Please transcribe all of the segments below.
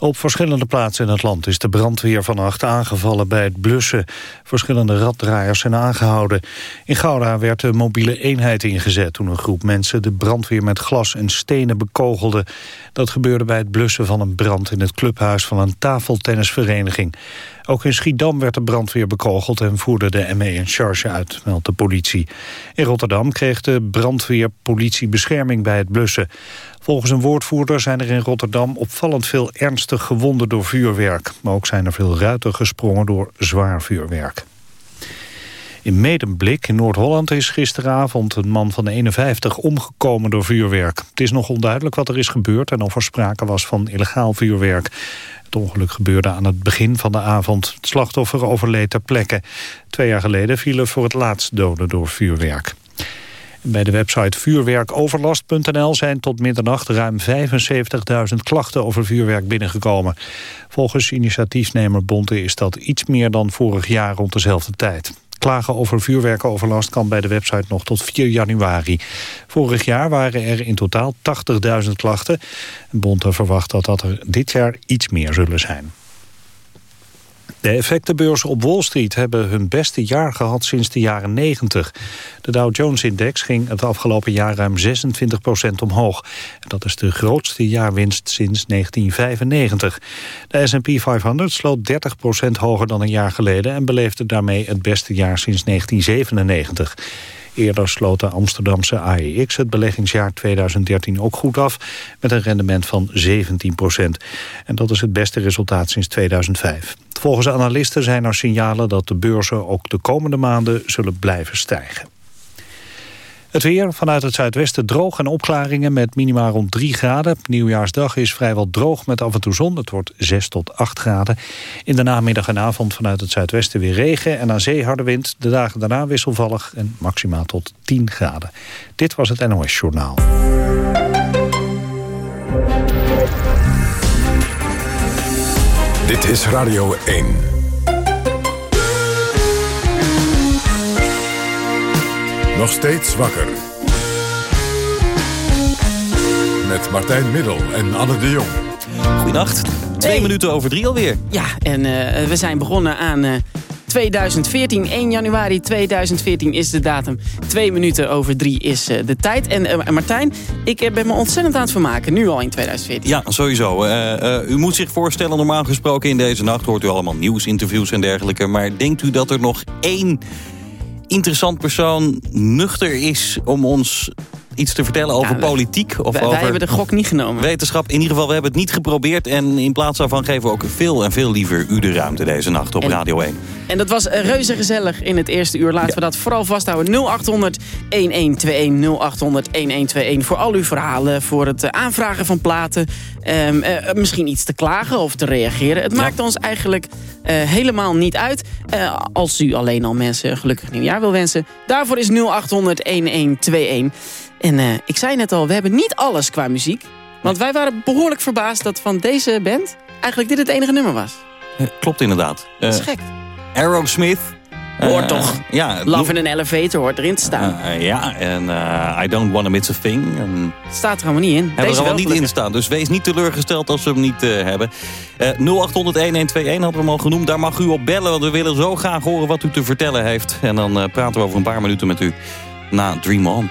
Op verschillende plaatsen in het land is de brandweer vannacht aangevallen bij het blussen. Verschillende raddraaiers zijn aangehouden. In Gouda werd de mobiele eenheid ingezet toen een groep mensen de brandweer met glas en stenen bekogelde. Dat gebeurde bij het blussen van een brand in het clubhuis van een tafeltennisvereniging. Ook in Schiedam werd de brandweer bekogeld en voerde de ME een charge uit, meldt de politie. In Rotterdam kreeg de brandweerpolitie bescherming bij het blussen. Volgens een woordvoerder zijn er in Rotterdam opvallend veel ernstig gewonden door vuurwerk. Maar ook zijn er veel ruiten gesprongen door zwaar vuurwerk. In Medemblik in Noord-Holland is gisteravond een man van 51 omgekomen door vuurwerk. Het is nog onduidelijk wat er is gebeurd en of er sprake was van illegaal vuurwerk. Het ongeluk gebeurde aan het begin van de avond. Het slachtoffer overleed ter plekke. Twee jaar geleden vielen voor het laatst doden door vuurwerk. Bij de website vuurwerkoverlast.nl zijn tot middernacht ruim 75.000 klachten over vuurwerk binnengekomen. Volgens initiatiefnemer Bonte is dat iets meer dan vorig jaar rond dezelfde tijd. Klagen over vuurwerkoverlast kan bij de website nog tot 4 januari. Vorig jaar waren er in totaal 80.000 klachten. Bonte verwacht dat dat er dit jaar iets meer zullen zijn. De effectenbeurzen op Wall Street hebben hun beste jaar gehad sinds de jaren 90. De Dow Jones-index ging het afgelopen jaar ruim 26% omhoog. Dat is de grootste jaarwinst sinds 1995. De S&P 500 sloot 30% hoger dan een jaar geleden... en beleefde daarmee het beste jaar sinds 1997. Eerder sloot de Amsterdamse AEX het beleggingsjaar 2013 ook goed af... met een rendement van 17% En dat is het beste resultaat sinds 2005. Volgens analisten zijn er signalen dat de beurzen ook de komende maanden zullen blijven stijgen. Het weer vanuit het zuidwesten droog en opklaringen met minima rond 3 graden. Nieuwjaarsdag is vrijwel droog met af en toe zon. Het wordt 6 tot 8 graden. In de namiddag en avond vanuit het zuidwesten weer regen en aan zee harde wind. De dagen daarna wisselvallig en maximaal tot 10 graden. Dit was het NOS Journaal. Dit is Radio 1. Nog steeds wakker. Met Martijn Middel en Anne de Jong. Goedenacht. Twee minuten over drie alweer. Ja, en uh, we zijn begonnen aan uh, 2014. 1 januari 2014 is de datum. Twee minuten over drie is uh, de tijd. En uh, Martijn, ik ben me ontzettend aan het vermaken. Nu al in 2014. Ja, sowieso. Uh, u moet zich voorstellen, normaal gesproken in deze nacht... hoort u allemaal nieuwsinterviews en dergelijke. Maar denkt u dat er nog één interessant persoon nuchter is... om ons iets te vertellen over politiek? Of wij, over wij hebben de gok niet genomen. Wetenschap, in ieder geval, we hebben het niet geprobeerd. En in plaats daarvan geven we ook veel en veel liever u de ruimte deze nacht op en, Radio 1. En dat was reuze gezellig in het eerste uur. Laten ja. we dat vooral vasthouden. 0800 1121 0800 1121 voor al uw verhalen, voor het aanvragen van platen. Um, uh, misschien iets te klagen of te reageren. Het ja. maakt ons eigenlijk uh, helemaal niet uit. Uh, als u alleen al mensen een gelukkig nieuwjaar wil wensen. Daarvoor is 0800 1121. En uh, ik zei net al, we hebben niet alles qua muziek. Want wij waren behoorlijk verbaasd dat van deze band... eigenlijk dit het enige nummer was. Uh, klopt inderdaad. Dat is gek. Aerosmith. Hoort toch. Ja, Love in an Elevator hoort erin te staan. ja, en I Don't Wanna Miss a Thing. Staat er allemaal niet in. Hebben Deze er allemaal niet in staan. Dus wees niet teleurgesteld als we hem niet hebben. 0800-1121 hadden we hem al genoemd. Daar mag u op bellen, want we willen zo graag horen wat u te vertellen heeft. En dan praten we over een paar minuten met u na Dream On.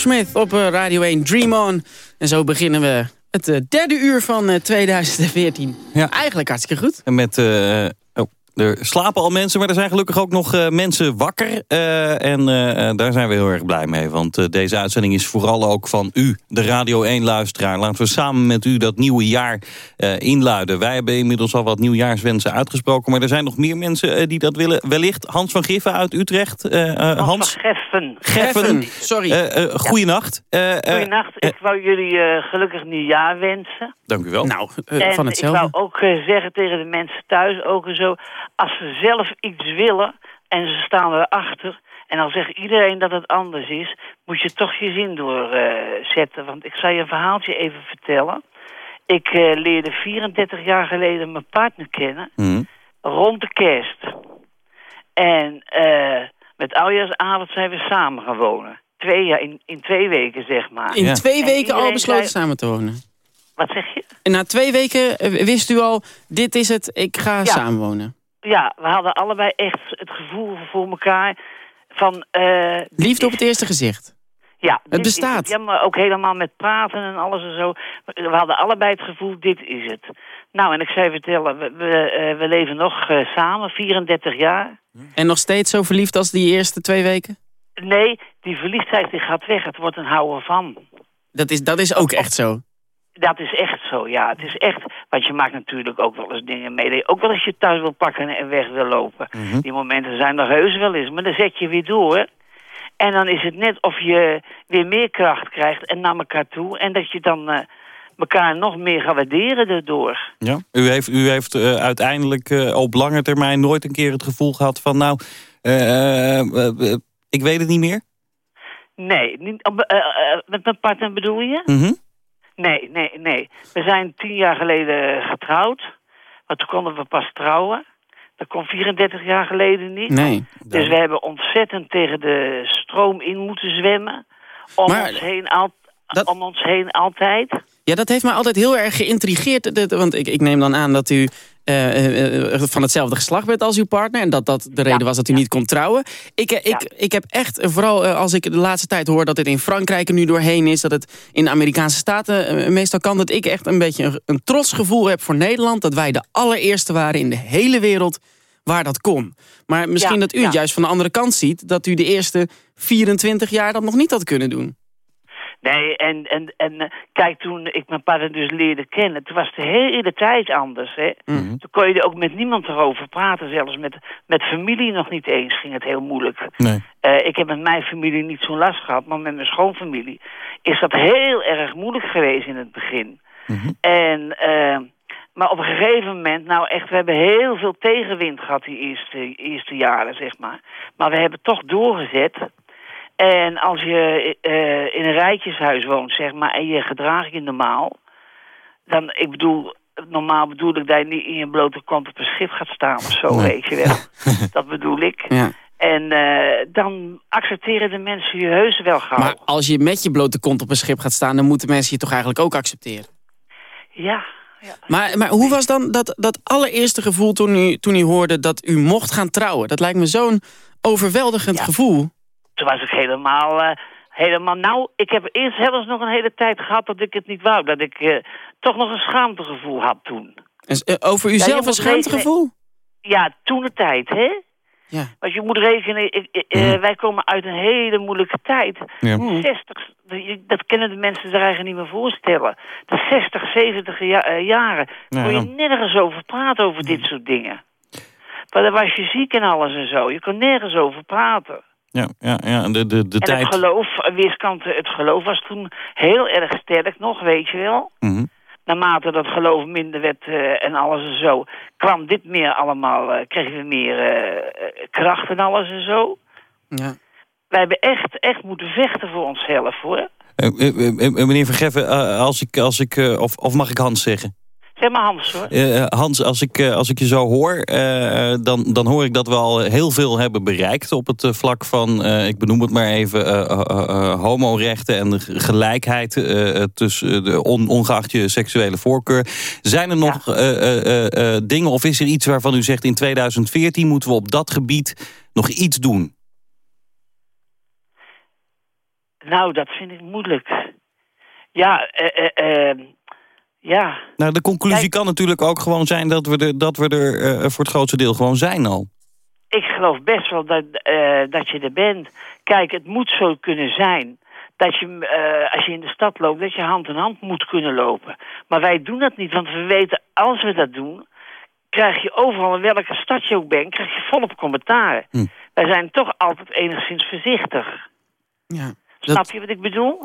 Aerosmith op eh, Radio 1 Dream On. En zo beginnen we het eh, derde uur van eh, 2014. Ja. Eigenlijk hartstikke goed. En met... eh, er slapen al mensen, maar er zijn gelukkig ook nog eh, mensen wakker. Eh, en eh, daar zijn we heel erg blij mee. Want deze uitzending is vooral ook van u, de Radio 1-luisteraar. Laten we samen met u dat nieuwe jaar eh, inluiden. Wij hebben inmiddels al wat nieuwjaarswensen uitgesproken. Maar er zijn nog meer mensen die dat willen. Wellicht Hans van Giffen uit Utrecht. Eh, eh, Hans, Geffen. Geffen. Sorry. Eh, eh, goeienacht. Eh, eh, Goedenacht. ik wou jullie eh, gelukkig nieuwjaar wensen. dank u wel. nou, eh, en van ik hetzelfde. wou ook zeggen tegen de mensen thuis ook en zo... als ze zelf iets willen en ze staan erachter... en dan zegt iedereen dat het anders is... moet je toch je zin doorzetten. Want ik zal je een verhaaltje even vertellen. Ik eh, leerde 34 jaar geleden mijn partner kennen... Mhm. rond de kerst. En eh, met oudjaarsavond zijn we samen gaan wonen. Twee jaar, in, in twee weken zeg maar. In Ja. twee En weken al besloten zei- samen te wonen. Wat zeg je? En na twee weken eh, wist u al, dit is het, ik ga samenwonen. Ja, we hadden allebei echt het gevoel voor elkaar van... eh, Liefde op het eerste gezicht. Ja, is bestaat. het. Ja, maar ook helemaal met praten en alles en zo. We hadden allebei het gevoel, dit is het. Nou, en ik zou vertellen, we, we, eh, we leven nog eh, samen, 34 jaar. En nog steeds zo verliefd als die eerste twee weken? Nee, die verliefdheid die gaat weg. Het wordt een houden van. Dat is, dat is ook echt zo. Dat is echt zo, ja. Het is echt, want je maakt natuurlijk ook wel eens dingen mee. dat je Ook wel als je thuis wil pakken en weg wil lopen. Die momenten zijn er heus wel eens. Maar dan zet je weer door. En dan is het net of je weer meer kracht krijgt en naar elkaar toe. En dat je dan eh, elkaar nog meer gaat waarderen daardoor. Ja. U heeft, u heeft eh, uiteindelijk eh, op lange termijn nooit een keer het gevoel gehad van... nou, ik weet het niet meer? Nee, niet, met mijn partner bedoel je? Mhm. Nee, nee, nee. We zijn tien jaar geleden getrouwd. Maar toen konden we pas trouwen. Dat kon 34 jaar geleden niet. Nee. Dus we hebben ontzettend tegen de stroom in moeten zwemmen. Om, Maar- ons, heen al, Dat- om ons heen altijd. Ja, dat heeft mij altijd heel erg geïntrigeerd. Want ik, ik neem dan aan dat u van hetzelfde geslacht bent als uw partner. En dat dat de reden was dat u niet kon trouwen. Ik, eh, ik, ik heb echt, eh, vooral eh, als ik de laatste tijd hoor dat dit in Frankrijk er nu doorheen is. Dat het in de Amerikaanse staten eh, meestal kan. Dat ik echt een beetje een, een trots gevoel heb voor Nederland. Dat wij de allereerste waren in de hele wereld waar dat kon. Maar misschien dat u het juist van de andere kant ziet. Dat u de eerste 24 jaar dat nog niet had kunnen doen. Nee, en, en, en eh, kijk, toen ik mijn partner dus leerde kennen, toen was het de hele tijd anders. Hè? Mhm. Toen kon je er ook met niemand erover praten. Zelfs met, met familie nog niet eens ging het heel moeilijk. Nee. Eh, ik heb met mijn familie niet zo'n last gehad, maar met mijn schoonfamilie is dat heel erg moeilijk geweest in het begin. Mhm. En, eh, maar op een gegeven moment, nou echt, we hebben heel veel tegenwind gehad die eerste, eerste jaren, zeg maar. Maar we hebben toch doorgezet. En als je eh, in een rijtjeshuis woont, zeg maar, en je gedraagt je normaal, dan, ik bedoel, normaal bedoel ik dat je niet in je blote kont op een schip gaat staan of zo, Nee. weet je wel. dat bedoel ik. Ja. En eh, dan accepteren de mensen je heus wel gauw. Maar als je met je blote kont op een schip gaat staan... dan moeten mensen je toch eigenlijk ook accepteren. Ja, ja. Maar, maar hoe was dan dat, dat allereerste gevoel toen u, toen u hoorde dat u mocht gaan trouwen? Dat lijkt me zo'n overweldigend Ja. gevoel. Toen was ik helemaal, eh, helemaal... Nou, ik heb eerst zelfs nog een hele tijd gehad dat ik het niet wou. Dat ik eh, toch nog een schaamtegevoel had toen. En, eh, over je uzelf een schaamtegevoel? Ja, toen de tijd, hè? Ja. Want je moet rekenen, ik, ik- eh, wij komen uit een hele moeilijke tijd. Ja. 60, je- dat kunnen de mensen zich eigenlijk niet meer voorstellen. De 60, 70 ja- jaren Ja, kon je nergens over praten over dit soort dingen. Maar dan was je ziek en alles en zo. Je kon nergens over praten. Ja, ja, ja. De, de, de en tijd... het geloof, weerskanten, het geloof was toen heel erg sterk nog, weet je wel. Mhm. Naarmate dat geloof minder werd eh, en alles en zo, kwam dit meer allemaal, eh, kregen we meer eh, kracht en alles en zo. Ja. Wij hebben echt, echt moeten vechten voor onszelf, hoor. Meneer Vergeffen, eh, als ik, als ik, eh, of, of mag ik Hans zeggen? Zeg maar Hans, hoor. Eh, Hans, als ik, eh, als ik je zo hoor, eh, dan, dan hoor ik dat we al heel veel hebben bereikt op het eh, vlak van, eh, ik benoem het maar even, eh, eh, eh, eh, homorechten en gelijkheid eh, eh, tussen de on, ongeacht je seksuele voorkeur. Zijn er nog eh, eh, eh, eh, dingen of is er iets waarvan u zegt in 2014 moeten we op dat gebied nog iets doen? Nou, dat vind ik moeilijk. Ja, eh, eh, eh, ja. Nou, de conclusie Kijk- kan natuurlijk ook gewoon zijn dat we er, dat we er eh, voor het grootste deel gewoon zijn al. Ik geloof best wel dat, eh, dat je er bent. Kijk, het moet zo kunnen zijn dat je, eh, als je in de stad loopt, dat je hand in hand moet kunnen lopen. Maar wij doen dat niet, want we weten, als we dat doen, krijg je overal in welke stad je ook bent, krijg je volop commentaar. Hm. Wij zijn toch altijd enigszins voorzichtig. Ja. Snap Dat, je wat ik bedoel?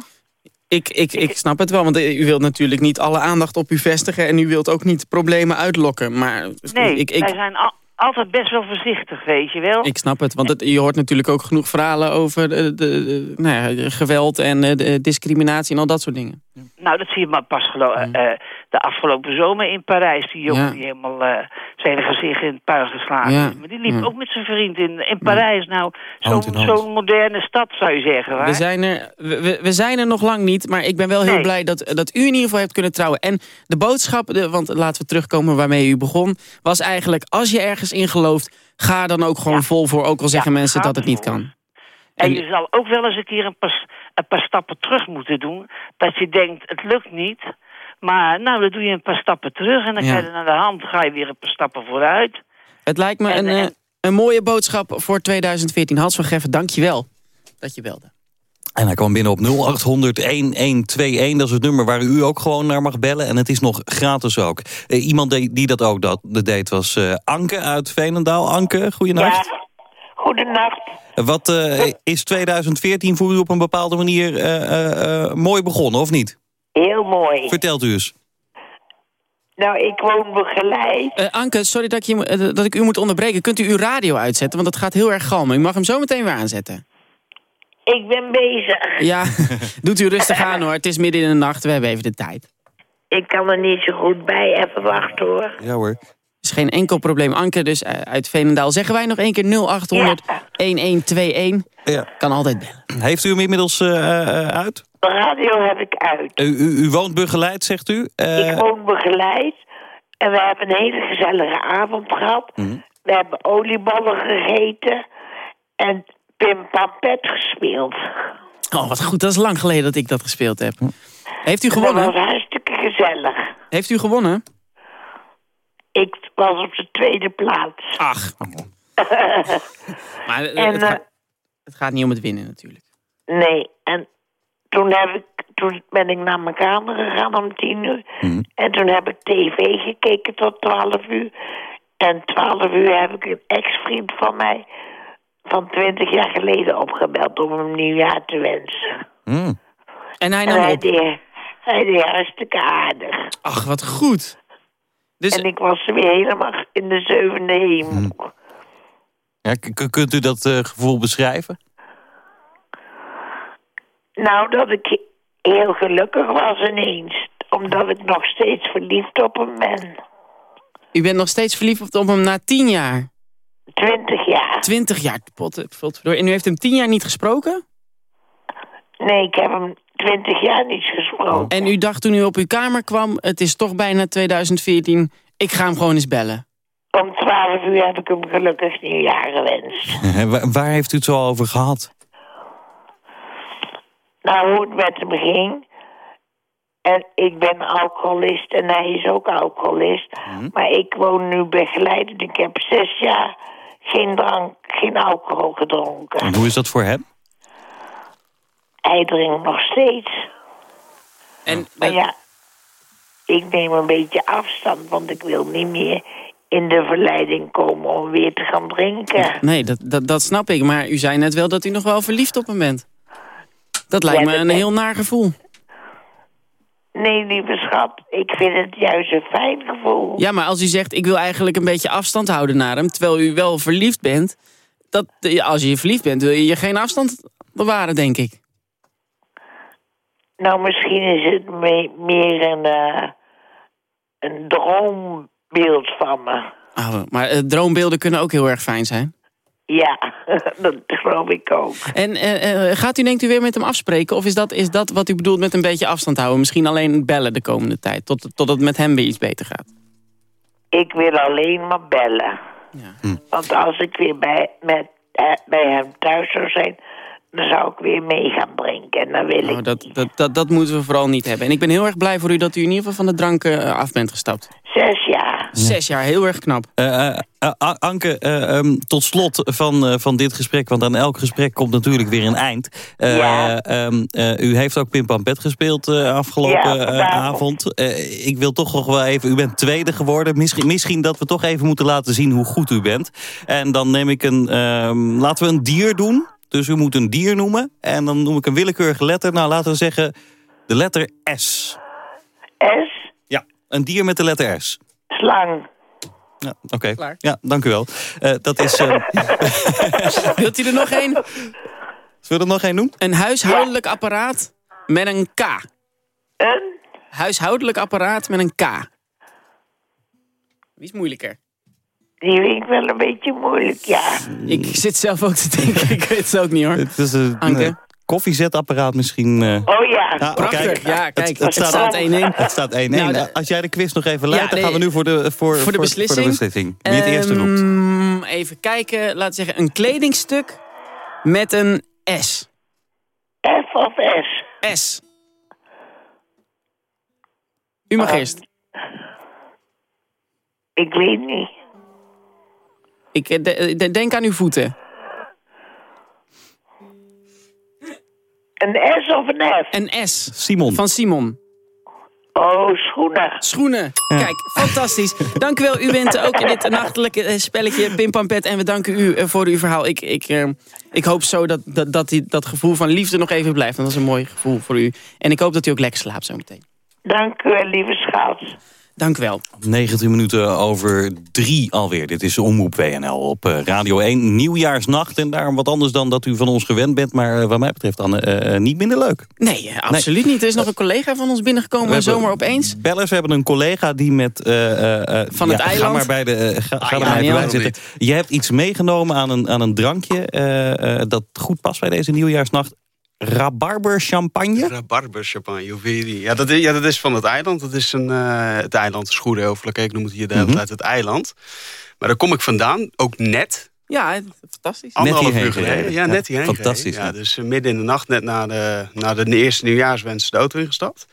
Ik, ik, ik snap het wel, want eh, u wilt natuurlijk niet alle aandacht op u vestigen... en u wilt ook niet problemen uitlokken. Maar Nee, ik, ik, wij zijn al- altijd best wel voorzichtig, weet je wel. ik snap het, want het, je hoort natuurlijk ook genoeg verhalen... over de, de, de- nou ja, geweld en eh, de discriminatie en al dat soort dingen. Nou, dat zie je maar pas gelo- eh, eh, de afgelopen zomer in Parijs. Die jongen Ja. die helemaal eh, zijn gezicht in het puin geslagen Ja. Maar die liep Ja. ook met zijn vriend in, in Parijs. Nou, zo'n zo'n moderne stad zou je zeggen. Waar? We zijn, er, we, we- zijn er nog lang niet, maar ik ben wel heel Nee. blij dat, dat u in ieder geval hebt kunnen trouwen. En de boodschap, de, want laten we terugkomen waarmee u begon... was eigenlijk, als je ergens in gelooft, ga dan ook gewoon Ja. vol voor... ook al zeggen Ja, mensen dat het niet kan. En En- je zal ook wel eens een keer een paar, een paar stappen terug moeten doen. Dat je denkt, het lukt niet. Maar nou, dan doe je een paar stappen terug. En dan Ja. ga je naar de hand, ga je weer een paar stappen vooruit. Het lijkt me En, een, eh, eh, een mooie boodschap voor 2014. Hans van Geffen, dank je wel dat je belde. En hij kwam binnen op 0800 1121. Dat is het nummer waar u ook gewoon naar mag bellen. En het is nog gratis ook. Eh, iemand die, die dat ook dat, dat deed was eh, Anke uit Veenendaal. Anke, goedenacht. Ja, goedenacht. Wat eh, is 2014 voor u op een bepaalde manier eh, eh, eh, mooi begonnen, of niet? Heel mooi. Vertelt u eens. Nou, ik woon begeleid. Eh, Anke, sorry dat ik, je, eh, dat ik u moet onderbreken. Kunt u uw radio uitzetten, want dat gaat heel erg galmen. U mag hem zo meteen weer aanzetten. Ik ben bezig. Ja, doet u rustig aan hoor. Het is midden in de nacht, we hebben even de tijd. Ik kan er niet zo goed bij. Even wachten hoor. Ja hoor. Is geen enkel probleem. Anke dus eh, uit Veenendaal. Zeggen wij nog één keer 0800 1121. Ja. Kan altijd bellen. Heeft u hem inmiddels eh, eh, uit? De radio heb ik uit. U, u, u woont begeleid, zegt u? Eh, Ik woon begeleid. En we hebben een hele gezellige avond gehad. Mhm. We hebben oliebollen gegeten. En Pim Pampet gespeeld. Oh, wat goed. Dat is lang geleden dat ik dat gespeeld heb. Heeft u Dat was gewonnen? hartstikke gezellig. Heeft u gewonnen? Ik was op de tweede plaats. Ach. Maar En, het, gaat, eh, het gaat niet om het winnen natuurlijk. Nee, en toen, heb ik, toen ben ik naar mijn kamer gegaan om tien uur. En toen heb ik tv gekeken tot twaalf uur. En twaalf uur heb ik een ex-vriend van mij van twintig jaar geleden opgebeld om hem nieuwjaar te wensen. Hmm. En hij En nam hij op. deed, hij deed hartstikke aardig. Ach, wat goed. Dus En ik was weer helemaal in de zevende hemel. Ja, k- k- kunt u dat eh, gevoel beschrijven? Nou, dat ik heel gelukkig was ineens. Omdat ik nog steeds verliefd op hem ben. u bent nog steeds verliefd op hem na tien jaar. Twintig jaar. Twintig jaar. Pot, potverdorie. en u heeft hem tien jaar niet gesproken? Nee, ik heb hem twintig jaar niet gesproken. En u dacht toen u op uw kamer kwam... het is toch bijna 2014, ik ga hem gewoon eens bellen. Om twaalf uur heb ik hem gelukkig nieuwjaar gewenst. Waar, waar heeft u het zo over gehad? Nou, hoe het met hem ging. En ik ben alcoholist en hij is ook alcoholist. Maar ik woon nu begeleid. Ik heb zes jaar geen drank, geen alcohol gedronken. En hoe is dat voor hem? Hij drinkt nog steeds. En Maar ja, ik neem een beetje afstand, want ik wil niet meer in de verleiding komen om weer te gaan drinken. nee, dat, dat, dat snap ik. Maar u zei net wel dat u nog wel verliefd op hem bent. Dat lijkt Ja, me een ben- heel naar gevoel. Nee, lieve schat, ik vind het juist een fijn gevoel. Ja, maar als u zegt, ik wil eigenlijk een beetje afstand houden naar hem... terwijl u wel verliefd bent... Dat, als je verliefd bent, wil je je geen afstand bewaren, denk ik. Nou, misschien is het me- meer een, eh, een droombeeld van me. Oh, maar eh, droombeelden kunnen ook heel erg fijn zijn. Ja, dat geloof ik ook. En eh, gaat u denkt u weer met hem afspreken? Of is dat, is dat wat u bedoelt met een beetje afstand houden? Misschien alleen bellen de komende tijd, tot, tot het met hem weer iets beter gaat. Ik wil alleen maar bellen. Ja. Want als ik weer bij, met, bij hem thuis zou zijn... dan zou ik weer mee gaan drinken. En dan wil Oh, ik dat, dat, dat, dat moeten we vooral niet hebben. En ik ben heel erg blij voor u dat u in ieder geval van de drank eh, af bent gestapt. Zes jaar. Zes jaar, heel erg knap. Eh, eh, Anke, eh, ehm, tot slot van, eh, van dit gesprek, want aan elk gesprek komt natuurlijk weer een eind. Eh, Ja. ehm, eh, u heeft ook Pim Pampet gespeeld eh, afgelopen Ja, eh, avond. Eh, ik wil toch nog wel even, u bent tweede geworden. Misschien, misschien dat we toch even moeten laten zien hoe goed u bent. En dan neem ik een, ehm, laten we een dier doen. Dus u moet een dier noemen. En dan noem ik een willekeurige letter. Nou, laten we zeggen de letter S. S, Ja, een dier met de letter S. slang. Ja, oké. Klaar. Ja, dank u wel. Eh, dat is... eh, Wilt u er nog één? Zullen we er nog één doen? Een huishoudelijk apparaat met een K. Een, Huishoudelijk apparaat met een K. Wie is moeilijker? Die vind ik wel een beetje moeilijk, ja. Ik zit zelf ook te denken, ik weet het ook niet hoor. Het is een Anke? koffiezetapparaat misschien. eh. Oh ja, Prachtig, kijk, ja, kijk, het het, staat- staat 1-1. Het staat 1-1. Nou, de- Als jij de quiz nog even leidt, Ja, dan nee, gaan we nu voor de, voor, voor de beslissing. Voor de beslissing. Wie het eerste roept. Ehm, Even kijken, laten we zeggen een kledingstuk met een S. F of S. S. U mag Ah. eerst. Ik weet niet. Ik eh, de- de- denk aan uw voeten. Een S of een F? Een S. Simon. Van Simon. Oh, schoenen. Schoenen. Kijk, fantastisch. Dank u wel. U bent ook in dit nachtelijke eh, spelletje Pim Pam Pet. En we danken u eh, voor uw verhaal. Ik, ik, eh, ik hoop zo dat dat, dat, die, dat gevoel van liefde nog even blijft. Want dat is een mooi gevoel voor u. En ik hoop dat u ook lekker slaapt zo meteen. Dank u wel, lieve schat. Dank u wel. 19 minuten over drie alweer. Dit is Omroep WNL op eh, Radio 1. Nieuwjaarsnacht en daarom wat anders dan dat u van ons gewend bent. Maar eh, wat mij betreft, Anne, eh, niet minder leuk. Nee, absoluut niet. Er is nog een collega van ons binnengekomen zomaar opeens. Bellers, we hebben een collega die met... Van het ja, Ga eiland? maar, bij de, ga, Ah, ga er ja, maar bij zitten. Je hebt iets meegenomen aan een, aan een drankje... dat goed past bij deze nieuwjaarsnacht. Rabarber champagne. Rabarber champagne, hoe vind je die? Ja dat, is, ja, dat is van het eiland. Dat is een, eh, het eiland Schroedenhoofdelijk. Ik noem het hier de hele Mhm. het eiland. Maar daar kom ik vandaan, ook net. Ja, fantastisch. Anderhalf hierheen uur geleden. gereden. Ja, Ja, net hierheen fantastisch, ja. dus eh, midden in de nacht, net na de, na de eerste nieuwjaarswens, de auto ingestapt.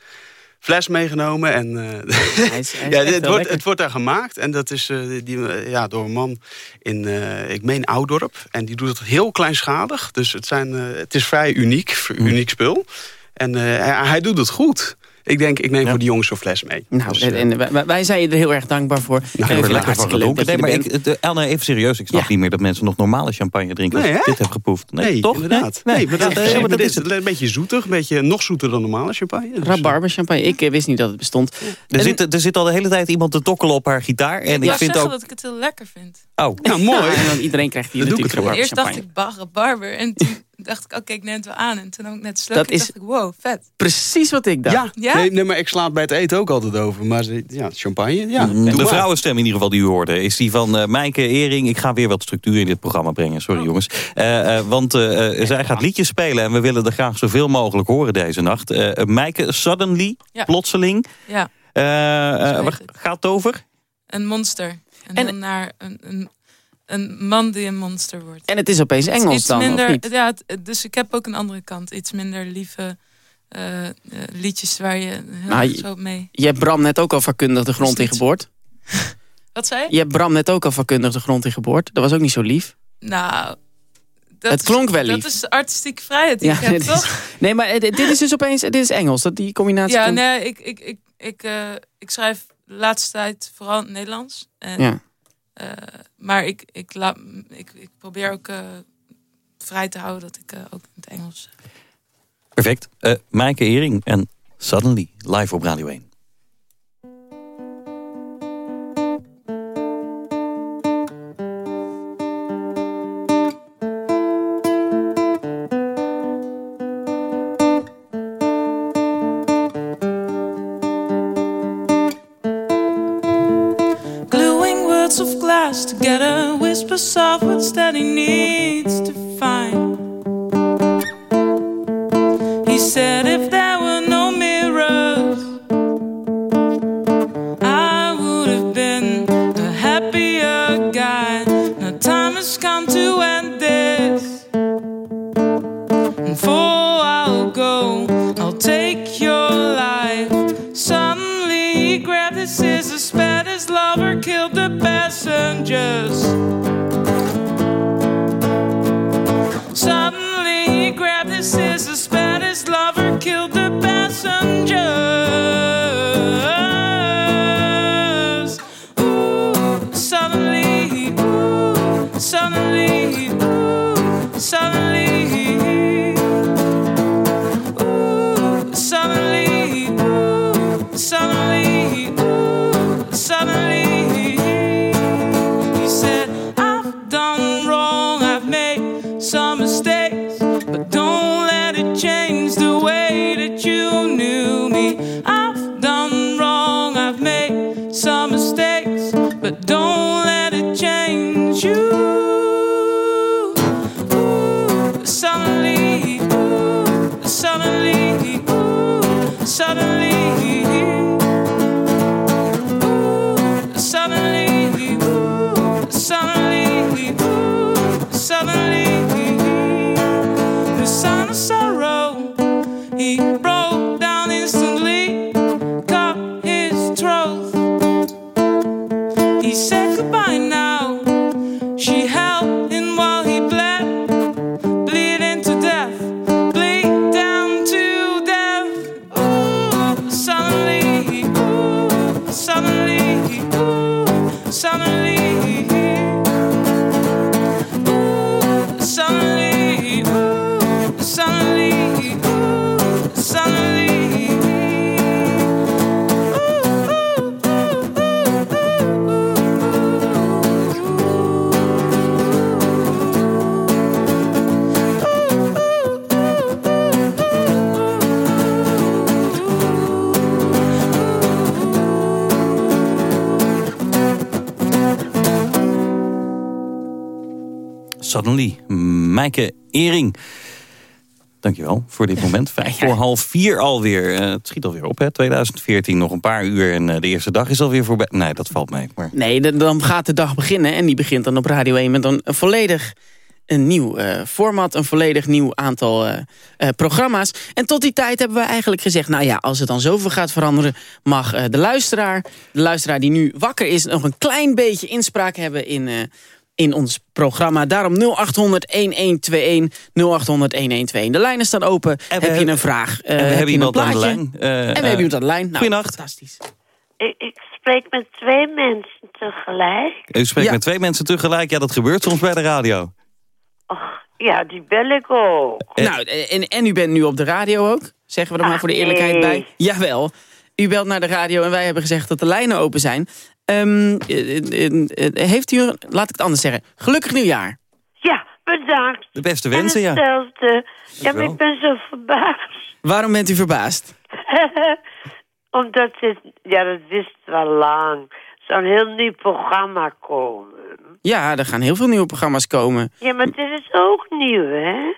Fles meegenomen en eh, Hij is, hij is ja, het, wordt, lekker. het wordt daar gemaakt. En dat is eh, die, eh, ja, door een man in, ik meen, Oudorp. En die doet het heel kleinschalig. Dus het, zijn, het is vrij uniek, uniek spul. En hij, hij doet het goed. Ik denk, ik neem Ja. voor die jongens zo'n fles mee. Nou, Dus, en, eh, wij, wij zijn je er heel erg dankbaar voor. Nou, er lekker leuk Nee, maar ik, de, Elna, even serieus. Ik snap Ja. niet meer dat mensen nog normale champagne drinken. Nee, als ik hè? dit heb geproefd. Nee, Nee, toch? inderdaad. Nee, Nee, maar dat, nee, is, maar maar dat dit is het. is een beetje zoetig. Een beetje nog zoeter dan normale champagne. Dus, eh, Rabarber champagne. Ik eh, wist niet dat het bestond. Er En- zit, er zit al de hele tijd iemand te tokkelen op haar gitaar. En ik vind zeggen ook... dat ik het heel lekker vind. Oh, nou, mooi. Ja, en dan iedereen krijgt hier Daar doe ik natuurlijk rabarber Eerst dacht ik bar, barber. En toen dacht ik, oké, ik neem het wel aan. En toen heb ik net sluk. Dat en is- dacht ik, wow, vet. Precies wat ik dacht. Ja, Ja? Nee, nee, maar ik sla het bij het eten ook altijd over. Maar ze- ja, champagne, ja. doe de vrouwenstem in ieder geval die u hoorde... is die van eh Mijke Ering. Ik ga weer wat structuur in dit programma brengen. Sorry Oh. jongens. Eh, eh, want zij gaat liedjes spelen... en we willen er graag zoveel mogelijk horen deze nacht. Mijke, suddenly, Ja. plotseling... Ja, eh, eh, waar gaat het over? een monster. En, En- dan naar een, een, een man die een monster wordt. En het is opeens Engels iets dan, minder, of niet? Ja, dus ik heb ook een andere kant. Iets minder lieve eh, eh, liedjes waar je heel Nou, je- zo mee... Je hebt Bram net ook al vakkundig de grond in geboord. Wat zei je? Je hebt Bram net ook al vakkundig de grond in geboord. Dat was ook niet zo lief. Nou... Dat Het is- klonk wel lief. Dat is artistieke vrijheid die ik heb, dit toch? nee, maar dit is dus opeens dit is Engels. Dat die combinatie. Ja, komt- nee, ik, ik, ik, ik, eh, ik schrijf de laatste tijd vooral Nederlands. En, ja. Eh, maar ik, ik, ik, ik probeer ook eh, vrij te houden dat ik eh, ook in het Engels... Perfect. Eh Mijke Ering en Suddenly, live op Radio 1. He said, if Suddenly, Mijke Ering. Dankjewel voor dit moment. Vijf voor half vier alweer. Eh, het schiet alweer op, hè? 2014, nog een paar uur en eh, de eerste dag is alweer voorbij. Nee, dat valt mee. Maar... Nee, dan- gaat de dag beginnen en die begint dan op Radio 1 met een, een volledig een nieuw eh, format, een volledig nieuw aantal programma's. En tot die tijd hebben we eigenlijk gezegd, nou ja, als het dan zoveel gaat veranderen, mag de luisteraar, de luisteraar die nu wakker is, nog een klein beetje inspraak hebben in, in ons programma. Daarom 0800 1121 0800 1121. De lijnen staan open. Heb je een vraag? eh, en we heb hebben je een iemand aan de plaatje? lijn. Eh, En we hebben iemand aan de lijn. Nou, goeienacht. Fantastisch. Ik, ik spreek met twee mensen tegelijk. U spreekt Ja. met twee mensen tegelijk. Ja, dat gebeurt soms bij de radio. Ja, die bel ik ook. Eh. Nou, en, en u bent nu op de radio ook? Zeggen we er maar voor de eerlijkheid nee. bij. Jawel. U belt naar de radio en wij hebben gezegd dat de lijnen open zijn. Eh, heeft u, laat ik het anders zeggen, gelukkig nieuwjaar. Ja, bedankt. De beste En wensen, ja. hetzelfde. Ja, maar ik ben zo verbaasd. Waarom bent u verbaasd? Omdat dit, ja, dat wist wel lang. Zo'n heel nieuw programma komen. Ja, er gaan heel veel nieuwe programma's komen. Ja, maar dit is ook nieuw, hè?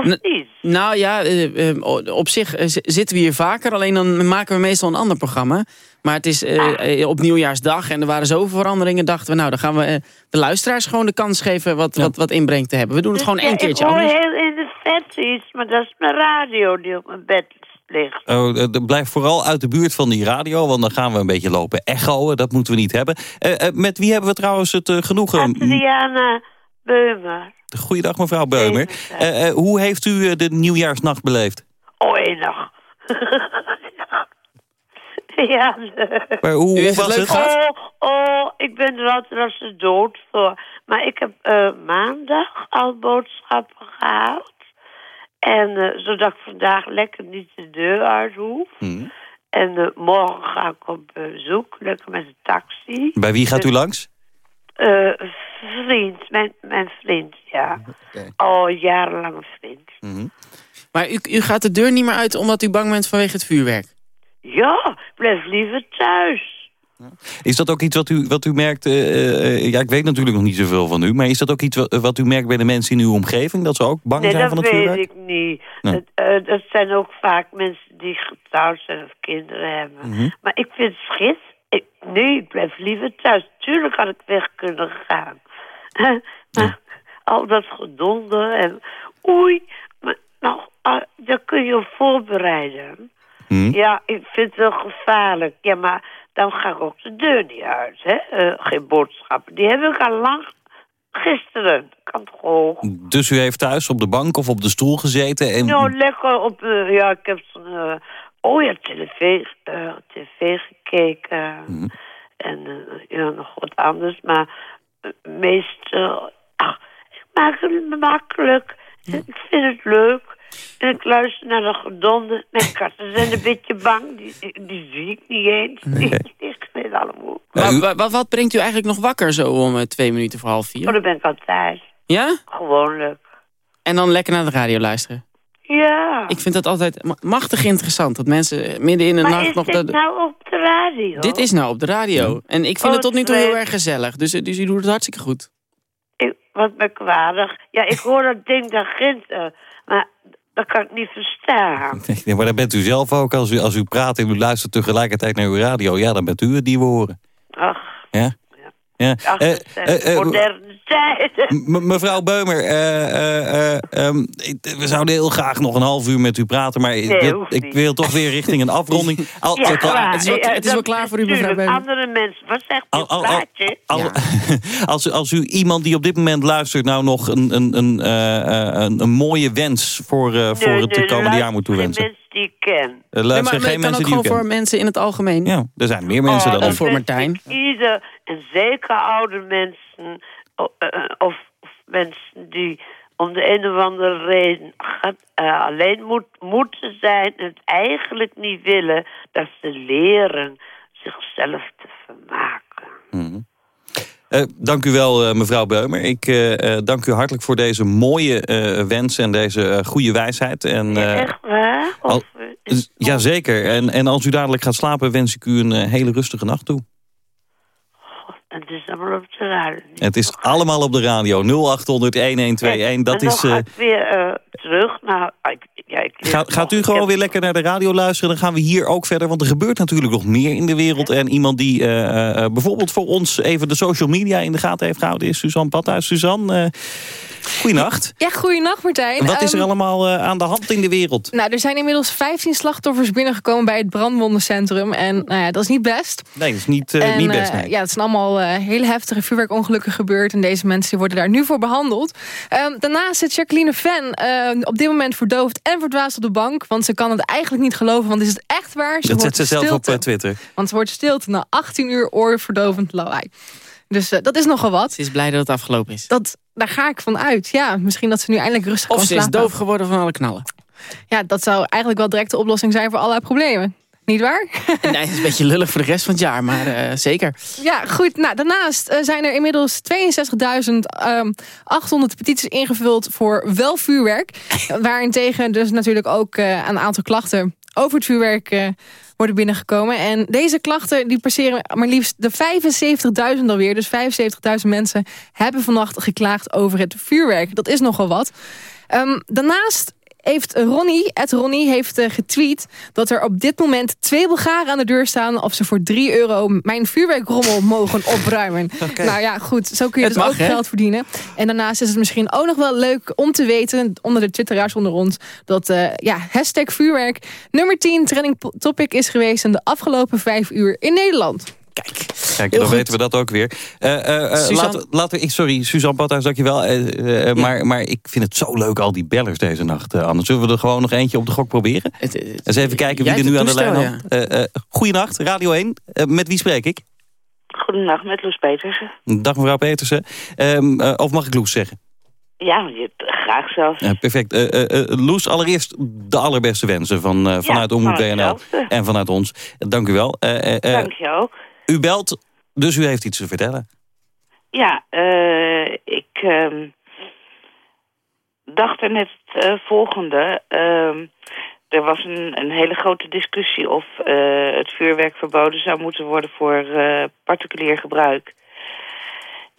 N- niet? Nou ja, eh, eh, op zich eh, zitten we hier vaker. Alleen dan maken we meestal een ander programma. Maar het is eh, eh, op nieuwjaarsdag en er waren zoveel veranderingen. Dachten we, nou, dan gaan we de luisteraars gewoon de kans geven wat, wat, wat inbreng te hebben. We doen het Dus gewoon ja, één keertje Ik hoor anders. heel in de vet iets, maar dat is mijn radio die op mijn bed ligt. Oh, blijf vooral uit de buurt van die radio, want dan gaan we een beetje lopen echoen. Dat moeten we niet hebben. Met wie hebben we trouwens het eh, genoegen? Adriana Beumer. Goeiedag mevrouw Beumer. Eh, eh, hoe heeft u eh, de nieuwjaarsnacht beleefd? Oh, enig. ja, leuk. Maar hoe, hoe was leuk het? Oh, oh, ik ben er altijd als de dood voor. Maar ik heb eh, maandag al boodschappen gehaald. En eh, zodat ik vandaag lekker niet de deur uit hoef. Hm. En morgen ga ik op bezoek, lekker met de taxi. Bij wie gaat u langs? Eh, vriend, mijn, mijn vriend, ja. Al jarenlange vriend. Mhm. Maar u, u gaat de deur niet meer uit omdat u bang bent vanwege het vuurwerk. Ja, blijf liever thuis. Is dat ook iets wat u, wat u merkt... eh, eh, ja, ik weet natuurlijk nog niet zoveel van u... maar is dat ook iets wat, wat u merkt bij de mensen in uw omgeving? Dat ze ook bang Nee, zijn dat van het weet vuurwerk? ik niet. Nee. Het, eh, dat zijn ook vaak mensen die getrouwd zijn of kinderen hebben. Mhm. Maar ik vind het nee, ik blijf liever thuis. Tuurlijk had ik weg kunnen gaan. maar al dat gedonder en oei, maar nog, ah, daar kun je voorbereiden. Hm? Ja, ik vind het wel gevaarlijk. Ja, maar dan ga ik ook de deur niet uit, hè. Eh, geen boodschappen. Die heb ik al lang gisteren. Kan toch ook. Dus u heeft thuis op de bank of op de stoel gezeten... en Nou, lekker op... eh, ja, ik heb zo'n... eh, oh ja, tv, eh, tv gekeken. En eh, ja, nog wat anders. Maar eh, meestal... ach, ik maak het makkelijk. Ik vind het leuk. En ik luister naar de gedonde. Mijn katten zijn een beetje bang. Die, die, die zie ik niet eens. Die liggen in alle hoek. Ja, u- Wa- wa- wat brengt u eigenlijk nog wakker zo om twee minuten voor half Oh, vier? dat ben ik altijd. Ja? Gewoonlijk. En dan lekker naar de radio luisteren. Ja. Ik vind dat altijd ma- machtig interessant. Dat mensen midden in de maar nacht is nog... dit de- nou op de radio? Dit is nou op de radio. En ik vind Oh, het tot nu toe heel erg gezellig. Dus, eh, dus u doet het hartstikke goed. Ik, wat merkwaardig. Ja, ik hoor dat ding daar ginter. Maar dat kan ik niet verstaan. Nee, maar dan bent u zelf ook. Als u, als u praat en u luistert tegelijkertijd naar uw radio... ja, dan bent u het die we horen. Ach, Ja? Ja. Eh, eh, eh, moderne tijden. M- mevrouw Beumer, eh, eh, eh, ehm, we zouden heel graag nog een half uur met u praten... maar ik, wil, ik toch weer richting een afronding. Al, Ja, al- klaar. het is wel- het is wel klaar voor u, mevrouw. Beumer. Andere mensen. Wat zegt u? al- al- al- Plaatje? Ja. als, u- als u iemand die op dit moment luistert... nou nog een, een, een, een, een mooie wens voor, eh, voor het komende jaar moet geen toewensen. mensen die ik ken. Er Nee, maar, luisteren maar geen het kan mensen ook gewoon voor mensen in het algemeen. Ja, er zijn meer mensen Oh, dan voor Martijn. Ieder, en zeker oude mensen, o- eh, of, of mensen die om de een of andere reden eh, alleen moet, moeten zijn en het eigenlijk niet willen, dat ze leren zichzelf te vermaken. Eh, dank u wel, eh, mevrouw Beumer. Ik eh, eh, dank u hartelijk voor deze mooie eh, wens en deze eh, goede wijsheid. En, eh, Echt waar? Of, al- eh, Jazeker. En, en als u dadelijk gaat slapen, wens ik u een eh, hele rustige nacht toe. Het is allemaal op de radio. Het is allemaal op de radio. 0800 1121. Dat is. eh, ik weer eh, terug. Nou, ja, ik, Gaat, gaat u gewoon heb- weer lekker naar de radio luisteren? Dan gaan we hier ook verder. Want er gebeurt natuurlijk nog meer in de wereld. En iemand die eh, eh, bijvoorbeeld voor ons even de social media in de gaten heeft gehouden... is Suzanne Pathuis. Suzanne, eh goeienacht. Ja, goeienacht Martijn. Wat is er Ehm, allemaal aan de hand in de wereld? Nou, er zijn inmiddels 15 slachtoffers binnengekomen bij het brandwondencentrum. En nou ja, dat is niet best. Nee, dat is niet, en, niet best. ja, het zijn allemaal hele heftige vuurwerkongelukken gebeurd. En deze mensen worden daar nu voor behandeld. Ehm, daarnaast zit Jacqueline Van eh, op dit moment verdoofd en verdwaasd op de bank. Want ze kan het eigenlijk niet geloven. Want is het echt waar? Ze Dat zet ze zelf op stilte. eh, Twitter. Want ze wordt stilte na 18 uur oorverdovend lawaai. Dus eh, dat is nogal wat. Ze is blij dat het afgelopen is. Dat, daar ga ik van uit. Ja, misschien dat ze nu eindelijk rustig Of kan ze is slapen. doof geworden van alle knallen. Ja, dat zou eigenlijk wel direct de oplossing zijn voor allerlei problemen. Niet waar? nee, het is een beetje lullig voor de rest van het jaar, maar eh, zeker. Ja, goed. Nou, daarnaast eh, zijn er inmiddels 62.800 petities ingevuld voor wel vuurwerk. Waarentegen dus natuurlijk ook eh, een aantal klachten over het vuurwerk worden binnengekomen. En deze klachten die passeren maar liefst de 75.000 alweer. Dus 75.000 mensen hebben vannacht geklaagd over het vuurwerk. Dat is nogal wat. Ehm, daarnaast heeft Ronnie, Ed Ronnie, heeft eh, getweet dat er op dit moment twee Bulgaren aan de deur staan of ze voor 3 euro mijn vuurwerkrommel mogen opruimen. Nou ja, goed, zo kun je Het dus mag, ook geld verdienen. En daarnaast is het misschien ook nog wel leuk om te weten, onder de twitteraars onder ons, dat eh, ja, hashtag vuurwerk nummer 10 trending topic is geweest in de afgelopen vijf uur in Nederland. Kijk, Kijk, Heel dan goed. weten we dat ook weer. Eh, eh, eh, Suzanne- laten, laten we, ik, sorry, Suzanne Pathuis, dankjewel. Uh, maar, maar ik vind het zo leuk, al die bellers deze nacht, Anne. Zullen we er gewoon nog eentje op de gok proberen? het, het- Eens even kijken wie er nu aan de lijn. Eh, eh, goeienacht, Radio 1. Eh, met wie spreek ik? Goedendag, met Loes Petersen. Dag mevrouw Petersen. Ehm, eh, of mag ik Loes zeggen? Ja, je, graag zelfs. Ja, perfect. Eh, eh, eh, Loes, allereerst de allerbeste wensen van, eh, vanuit Omroep van WNL hetzelfde. en vanuit ons. Dank u wel. Eh, eh, eh, Dank je ook. U belt, dus u heeft iets te vertellen. Ja, eh, ik ehm, dacht er net het eh, volgende. Ehm, er was een, een hele grote discussie of eh, het vuurwerk verboden zou moeten worden voor eh, particulier gebruik.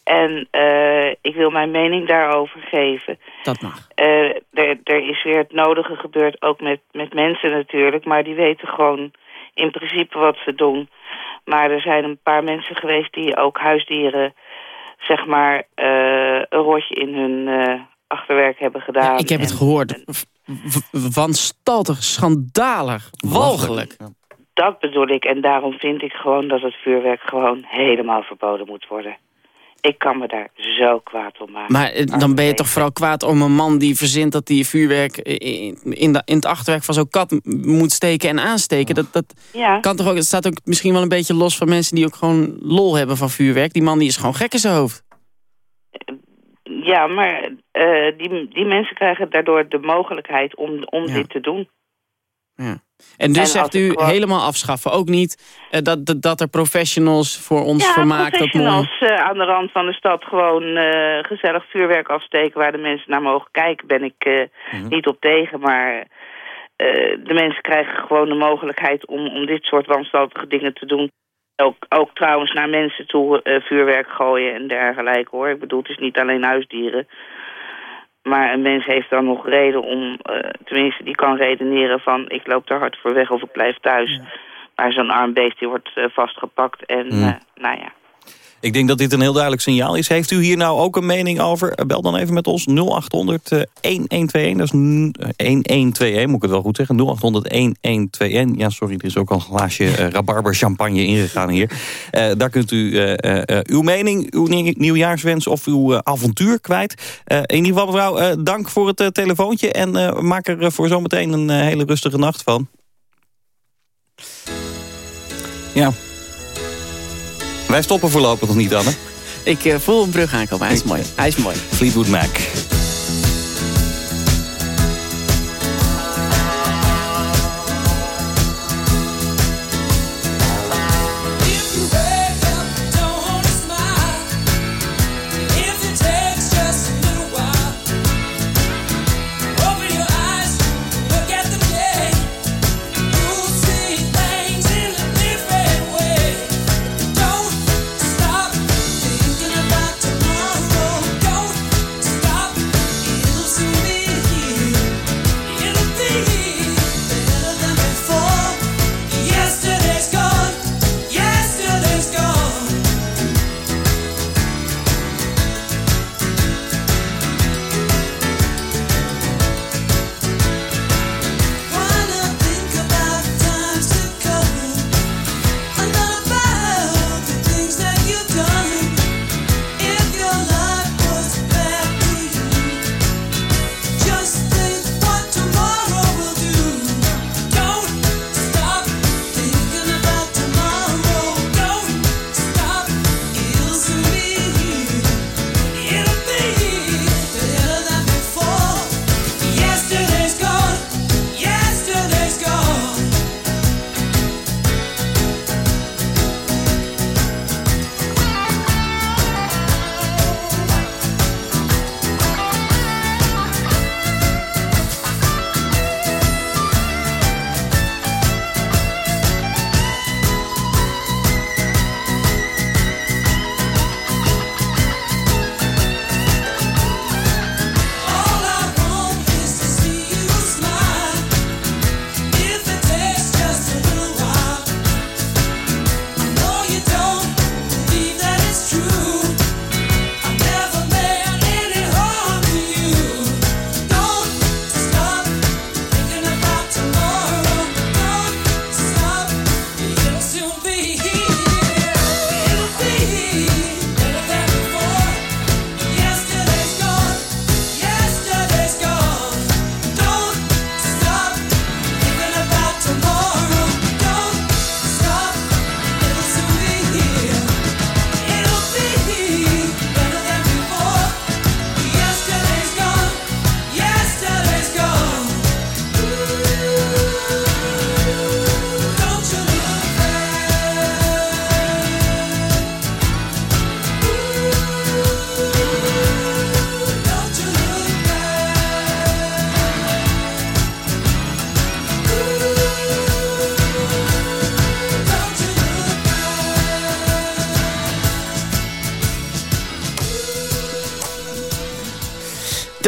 En eh, ik wil mijn mening daarover geven. Dat mag. Eh, er, er is weer het nodige gebeurd, ook met, met mensen natuurlijk. Maar die weten gewoon in principe wat ze doen. Maar er zijn een paar mensen geweest die ook huisdieren, zeg maar, eh, een rotje in hun eh, achterwerk hebben gedaan. Ja, ik heb het gehoord. Wanstaltig, schandalig, walgelijk. Dat bedoel ik. En daarom vind ik gewoon dat het vuurwerk gewoon helemaal verboden moet worden. Ik kan me daar zo kwaad om maken. Maar eh, dan ben je toch vooral kwaad om een man die verzint dat hij vuurwerk in, de, in het achterwerk van zo'n kat moet steken en aansteken. Dat, dat Ja, kan toch ook, het staat ook misschien wel een beetje los van mensen die ook gewoon lol hebben van vuurwerk. Die man die is gewoon gek in zijn hoofd. ja maar eh, die, die mensen krijgen daardoor de mogelijkheid om, om Ja. dit te doen. En dus En zegt u helemaal afschaffen. Ook niet eh, dat, dat, dat er professionals voor ons ja, vermaak... Dat mooi- professionals eh, aan de rand van de stad gewoon eh, gezellig vuurwerk afsteken... waar de mensen naar mogen kijken, ben ik Mhm. niet op tegen. Maar de mensen krijgen gewoon de mogelijkheid om, om dit soort wanstaltige dingen te doen. Ook, ook trouwens naar mensen toe vuurwerk gooien en dergelijke hoor. Ik bedoel, het is niet alleen huisdieren. Maar een mens heeft dan nog reden om, eh, tenminste die kan redeneren van... ik loop daar hard voor weg of ik blijf thuis. Maar zo'n arm beest die wordt eh, vastgepakt en Mm. eh, nou ja... Ik denk dat dit een heel duidelijk signaal is. Heeft u hier nou ook een mening over? Eh, Bel dan even met ons 0800 eh, 1121. Dat is n- eh, 1121, moet ik het wel goed zeggen. 0800 1121. Ja, sorry, er is ook al een glaasje eh, rabarber champagne ingegaan hier. Eh, daar kunt u eh, eh, eh, uw mening, uw nie- nieuwjaarswens of uw eh, avontuur kwijt. Eh, in ieder geval, mevrouw, eh, dank voor het eh, telefoontje. En eh, maak er eh, voor zometeen een eh, hele rustige nacht van. Ja. Wij stoppen voorlopig nog niet, Anne. Ik eh, voel een brug aankomen. Hij is mooi. Hij is mooi. Fleetwood Mac.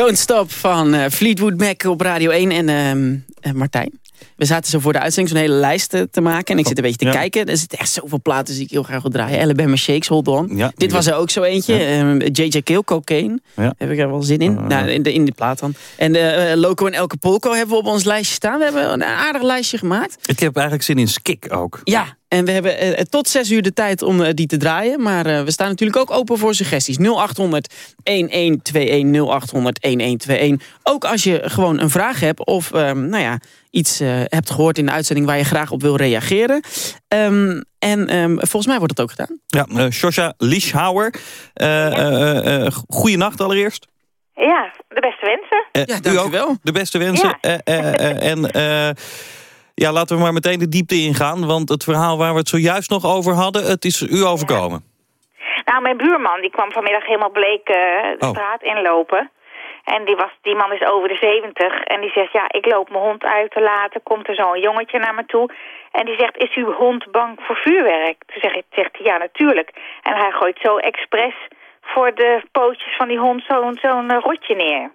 Don't Stop van eh, Fleetwood Mac op Radio 1 en eh, Martijn. We zaten zo voor de uitzending zo'n hele lijst eh, te maken. En ik zit een beetje te Ja. kijken. Er zitten echt zoveel platen die ik heel graag wil draaien. Alabama Shakes, Hold On. Ja, Dit was er ook zo eentje. Ehm, J.J. Kill, Cocaine. Heb ik er wel zin in. nou, in, de, in die plaat dan. En eh, Loco en Elke Polko hebben we op ons lijstje staan. We hebben een aardig lijstje gemaakt. Ik heb eigenlijk zin in skik ook. Ja, en we hebben eh, tot zes uur de tijd om eh, die te draaien. Maar eh, we staan natuurlijk ook open voor suggesties. 0800 1121 0800 1121. Ook als je gewoon een vraag hebt of ehm, nou ja, iets eh, hebt gehoord in de uitzending waar je graag op wil reageren. Ehm, en ehm, volgens mij wordt dat ook gedaan. Ja, eh Shosha Lischhauer. Eh eh, eh, goeienacht allereerst. Ja, de beste wensen. Ja, dank u ook. wel. De beste wensen. Ja. Eh, eh, eh, en eh, ja, laten we maar meteen de diepte ingaan. Want het verhaal waar we het zojuist nog over hadden, het is u overkomen. Nou, mijn buurman die kwam vanmiddag helemaal bleek de Oh. straat inlopen. En die, was, die man is over de 70 en die zegt, ja, ik loop mijn hond uit te laten. Komt er zo'n jongetje naar me toe. En die zegt, is uw hond bang voor vuurwerk? Toen zeg ik, zegt hij, ja, natuurlijk. En hij gooit zo expres voor de pootjes van die hond zo'n zo'n eh, rotje neer.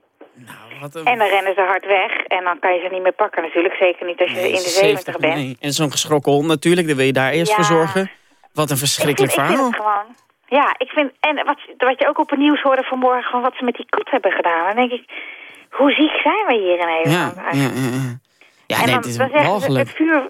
Wat een- En dan rennen ze hard weg en dan kan je ze niet meer pakken natuurlijk. Zeker niet als je in de 70 bent. nee. En zo'n geschrokken hond natuurlijk, daar wil je daar eerst Ja. voor zorgen. Wat een Ik verschrikkelijk vind, ik vind verhaal. het gewoon... Ja, ik vind... En wat, wat je ook op het nieuws hoorde vanmorgen... van wat ze met die kat hebben gedaan. Dan denk ik... Hoe ziek zijn we hier in Nederland ja, ja, ja. ja en nee, dan, het is dan zeggen ze het vuur...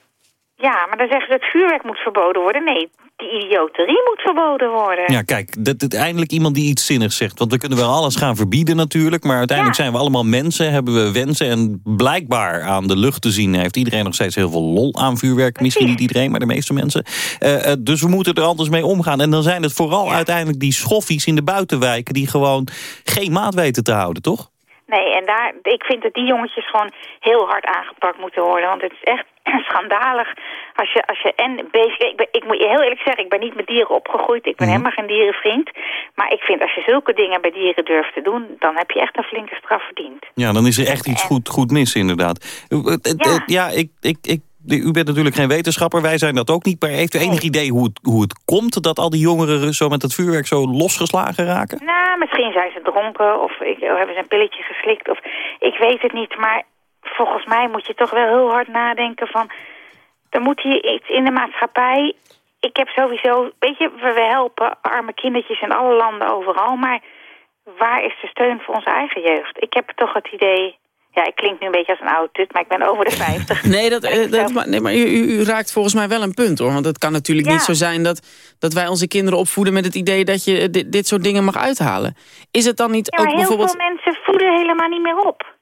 Ja, maar dan zeggen ze het vuurwerk moet verboden worden. Nee, die idioterie moet verboden worden. Ja, kijk, dat, dat eindelijk iemand die iets zinnigs zegt. Want we kunnen wel alles gaan verbieden natuurlijk. Maar uiteindelijk Ja. zijn we allemaal mensen, hebben we wensen. En blijkbaar aan de lucht te zien heeft iedereen nog steeds heel veel lol aan vuurwerk. Misschien niet iedereen, maar de meeste mensen. Eh, eh, dus we moeten er anders mee omgaan. En dan zijn het vooral uiteindelijk die schoffies in de buitenwijken... die gewoon geen maat weten te houden, toch? Nee, en daar, ik vind dat die jongetjes gewoon heel hard aangepakt moeten worden. Want het is echt schandalig als je, als je en bezig... Ik, ben, ik moet je heel eerlijk zeggen, ik ben niet met dieren opgegroeid. Ik ben helemaal geen dierenvriend. Maar ik vind als je zulke dingen bij dieren durft te doen... dan heb je echt een flinke straf verdiend. Ja, dan is er echt iets goed, goed mis, inderdaad. Eh, eh, eh, Ja. Ja, ik, ik, ik, u bent natuurlijk geen wetenschapper, wij zijn dat ook niet. Maar heeft u enig idee hoe het, hoe het komt dat al die jongeren zo met het vuurwerk zo losgeslagen raken? Nou, misschien zijn ze dronken of ik, of hebben ze een pilletje geslikt. Of ik weet het niet, maar volgens mij moet je toch wel heel hard nadenken van... er moet hier iets in de maatschappij... Ik heb sowieso, weet je, we, helpen arme kindertjes in alle landen overal... maar waar is de steun voor onze eigen jeugd? Ik heb toch het idee... Ja, ik klink nu een beetje als een oud tut, maar ik ben over de 50. Nee, dat, eh, dat, maar, nee, maar u, u, raakt volgens mij wel een punt hoor. Want het kan natuurlijk Ja. niet zo zijn dat, dat wij onze kinderen opvoeden met het idee dat je dit, dit soort dingen mag uithalen. Is het dan niet Ja, ook heel bijvoorbeeld. veel mensen voeden helemaal niet meer op.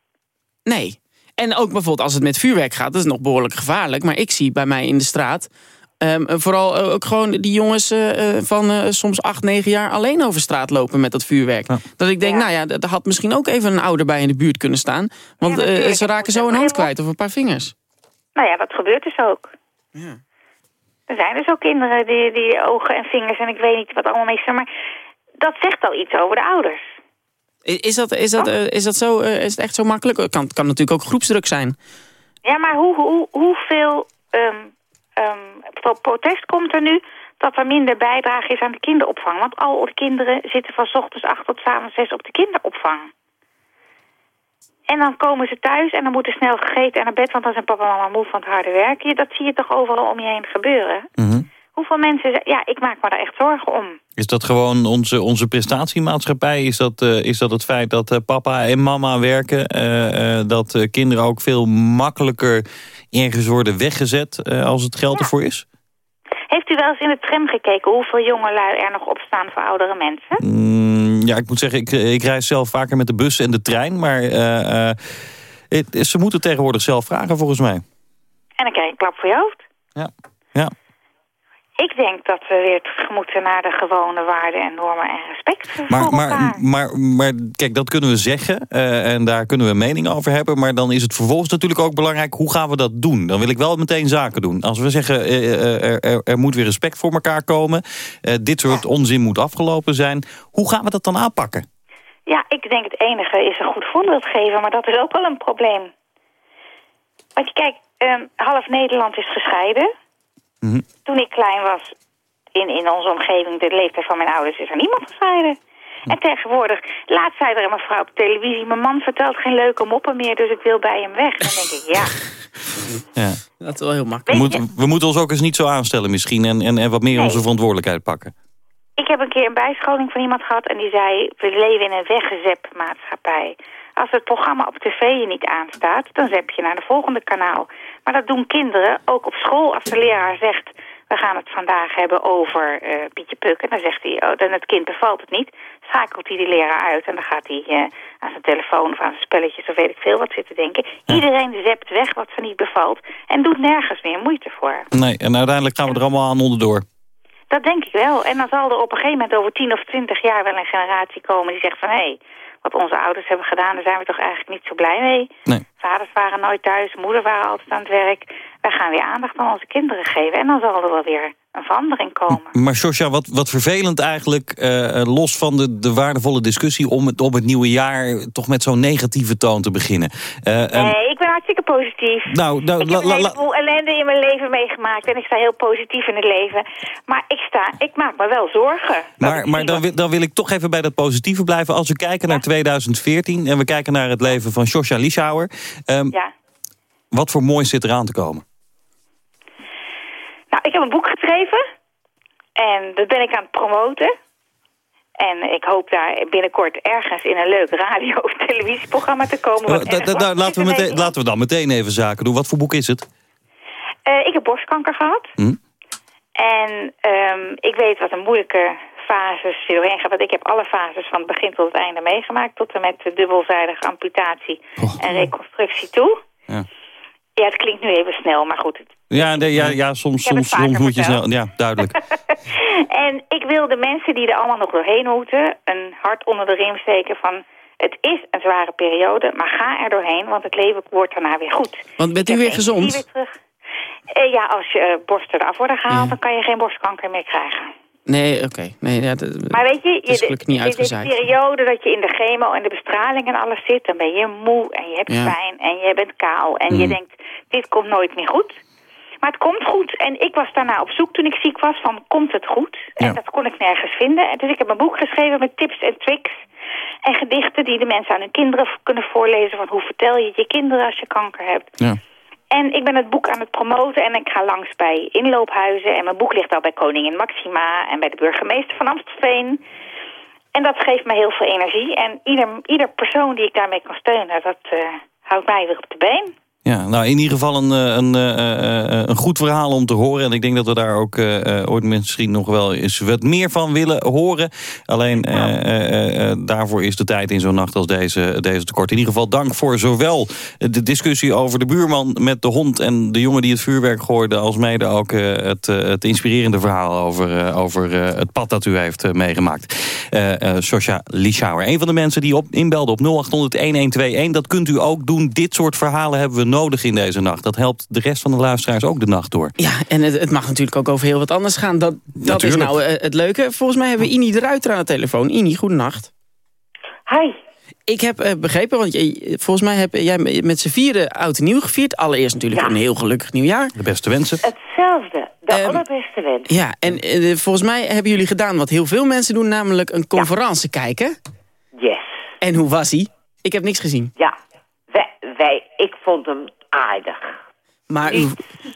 Nee. En ook bijvoorbeeld als het met vuurwerk gaat, dat is nog behoorlijk gevaarlijk. Maar ik zie bij mij in de straat. ehm, eh, vooral eh, ook gewoon die jongens eh, van eh, soms 8, 9 jaar alleen over straat lopen met dat vuurwerk. Dat ik denk, Ja. nou ja, er had misschien ook even een ouder bij in de buurt kunnen staan. Want Ja, eh, ze raken zo een hand kwijt of een paar vingers. Nou ja, dat gebeurt dus ook. Ja. Er zijn dus ook kinderen die, die ogen en vingers en ik weet niet wat allemaal mee staan. Maar dat zegt al iets over de ouders. Is dat, is dat, eh, is dat zo, eh, is het echt zo makkelijk? Het kan, kan natuurlijk ook groepsdruk zijn. Ja, maar hoe, hoe, hoeveel ehm, ehm, pro- protest komt er nu dat er minder bijdrage is aan de kinderopvang? Want al de kinderen zitten van 's ochtends 8 tot 's avonds 6 op de kinderopvang. En dan komen ze thuis en dan moet er snel gegeten en naar bed, want dan zijn papa en mama moe van het harde werken. Dat zie je toch overal om je heen gebeuren? Mhm. Hoeveel mensen... Ja, ik maak me daar echt zorgen om. Is dat gewoon onze, onze prestatiemaatschappij? Is dat, eh, is dat het feit dat eh, papa en mama werken? eh, dat kinderen ook veel makkelijker ergens worden weggezet als het geld Ja. ervoor is? Heeft u wel eens in de tram gekeken hoeveel jongelui er nog opstaan voor oudere mensen? Mm, ja, ik moet zeggen, ik, ik reis zelf vaker met de bus en de trein. Maar het- ze moeten tegenwoordig zelf vragen volgens mij. En dan krijg je een klap voor je hoofd. Ja. ja. Ik denk dat we weer terug moeten naar de gewone waarden en normen en respect voor Maar, elkaar. maar, maar, maar kijk, dat kunnen we zeggen eh, en daar kunnen we een mening over hebben. Maar dan is het vervolgens natuurlijk ook belangrijk, hoe gaan we dat doen? Dan wil ik wel meteen zaken doen. Als we zeggen, eh, eh, er, er, moet weer respect voor elkaar komen. dit soort onzin moet afgelopen zijn. Hoe gaan we dat dan aanpakken? Ja, ik denk het enige is een goed voorbeeld geven, maar dat is ook wel een probleem. Want je kijk, ehm, half Nederland is gescheiden. Toen ik klein was, in, in onze omgeving, de leeftijd van mijn ouders, is er niemand gescheiden. En tegenwoordig, laatst zei er een mevrouw op televisie... mijn man vertelt geen leuke moppen meer, dus ik wil bij hem weg. Dan denk ik, ja, Ja. Dat is wel heel We, makkelijk. moeten- we moeten ons ook eens niet zo aanstellen misschien en, en, en wat meer Nee. onze verantwoordelijkheid pakken. Ik heb een keer een bijscholing van iemand gehad en die zei... we leven in een weggezep-maatschappij. Als het programma op tv je niet aanstaat, dan zep je naar de volgende kanaal. Maar dat doen kinderen, ook op school. Als de leraar zegt, we gaan het vandaag hebben over eh, Pietje Puk... en dan zegt hij, oh, dan het kind bevalt het niet... schakelt hij die leraar uit en dan gaat hij eh, aan zijn telefoon... of aan zijn spelletjes of weet ik veel wat zitten denken. Iedereen zept weg wat ze niet bevalt... en doet nergens meer moeite voor. Nee, en uiteindelijk gaan we er allemaal aan onderdoor. Dat denk ik wel. En dan zal er op een gegeven moment over 10 of 20 jaar wel een generatie komen die zegt van... hé, hey, wat onze ouders hebben gedaan, daar zijn we toch eigenlijk niet zo blij mee. Nee. Vaders waren nooit thuis, moeder waren altijd aan het werk. Wij gaan weer aandacht aan onze kinderen geven. En dan zal er wel weer een verandering komen. Maar Sosja, wat, wat vervelend eigenlijk, eh, eh, los van de, de waardevolle discussie... om het, om het nieuwe jaar toch met zo'n negatieve toon te beginnen. Eh, Nee, ik ben hartstikke positief. nou, nou, ik heb een heleboel ellende in mijn leven meegemaakt. En ik sta heel positief in het leven. Maar ik, sta, ik maak me wel zorgen. Maar, maar dan, wil, dan wil ik toch even bij dat positieve blijven. Als we kijken naar 2014 en we kijken naar het leven van Sosja Lieshauer... ehm, Ja. wat voor moois zit eraan te komen? Nou, ik heb een boek geschreven. En dat ben ik aan het promoten. En ik hoop daar binnenkort ergens in een leuk radio- of televisieprogramma te komen. Eh, da- erg da- lang da- laten, we meteen, laten we dan meteen even zaken doen. Wat voor boek is het? Eh, ik heb borstkanker gehad. Hm? En ehm, ik weet wat een moeilijke fases je doorheen gaat. Want ik heb alle fases van het begin tot het einde meegemaakt. Tot en met de dubbelzijdige amputatie en reconstructie toe. Ja. Ja, het klinkt nu even snel, maar goed. het- Ja, nee, ja, ja soms, soms, soms moet je snel... Ja, duidelijk. en ik wil de mensen die er allemaal nog doorheen moeten... een hart onder de riem steken van... het is een zware periode, maar ga er doorheen... want het leven wordt daarna weer goed. Want bent u weer gezond? weer terug. Eh, ja, als je eh, borsten eraf worden gehaald... Ja. dan kan je geen borstkanker meer krijgen. Nee, oké. Nee, ja, Maar weet je, het is je niet de, periode dat je in de chemo en de bestraling en alles zit... dan ben je moe en je hebt Ja. pijn en je bent kaal... en je Mm. denkt, dit komt nooit meer goed. Maar het komt goed. En ik was daarna op zoek toen ik ziek was van, komt het goed? En Ja. dat kon ik nergens vinden. En dus ik heb een boek geschreven met tips en tricks... en gedichten die de mensen aan hun kinderen kunnen voorlezen... van hoe vertel je het je kinderen als je kanker hebt... Ja. En ik ben het boek aan het promoten en ik ga langs bij inloophuizen. En mijn boek ligt al bij Koningin Maxima en bij de burgemeester van Amstelveen. En dat geeft me heel veel energie. En ieder, ieder persoon die ik daarmee kan steunen, dat eh, houdt mij weer op de been. Ja, nou in ieder geval een, eh, een, eh, eh, een goed verhaal om te horen. En ik denk dat we daar ook ooit misschien nog wel eens wat meer van willen horen. Alleen daarvoor is de tijd in zo'n nacht als deze, deze tekort. In ieder geval dank voor zowel de discussie over de buurman met de hond... en de jongen die het vuurwerk gooide... als mede ook het, het inspirerende verhaal over, over het pad dat u heeft meegemaakt. Sosja Lieshauer, een van de mensen die op, inbelde op 0800-1121. Dat kunt u ook doen. Dit soort verhalen hebben we nodig in deze nacht. Dat helpt de rest van de luisteraars ook de nacht door. Ja, en het, het mag natuurlijk ook over heel wat anders gaan. Dat, dat is nou eh, het leuke. Volgens mij hebben we Ini de Ruiter aan de telefoon. Ini, goedenacht. Hi. Ik heb eh, begrepen, want je- volgens mij heb jij met z'n vieren oud en nieuw gevierd. Allereerst natuurlijk Ja. een heel gelukkig nieuwjaar. De beste wensen. Hetzelfde. De Ehm, allerbeste wens. Ja, en eh, volgens mij hebben jullie gedaan wat heel veel mensen doen, namelijk een conferentie kijken. Yes. En hoe was hij? Ik heb niks gezien. Ja. Wij, ik vond hem aardig. Maar, u,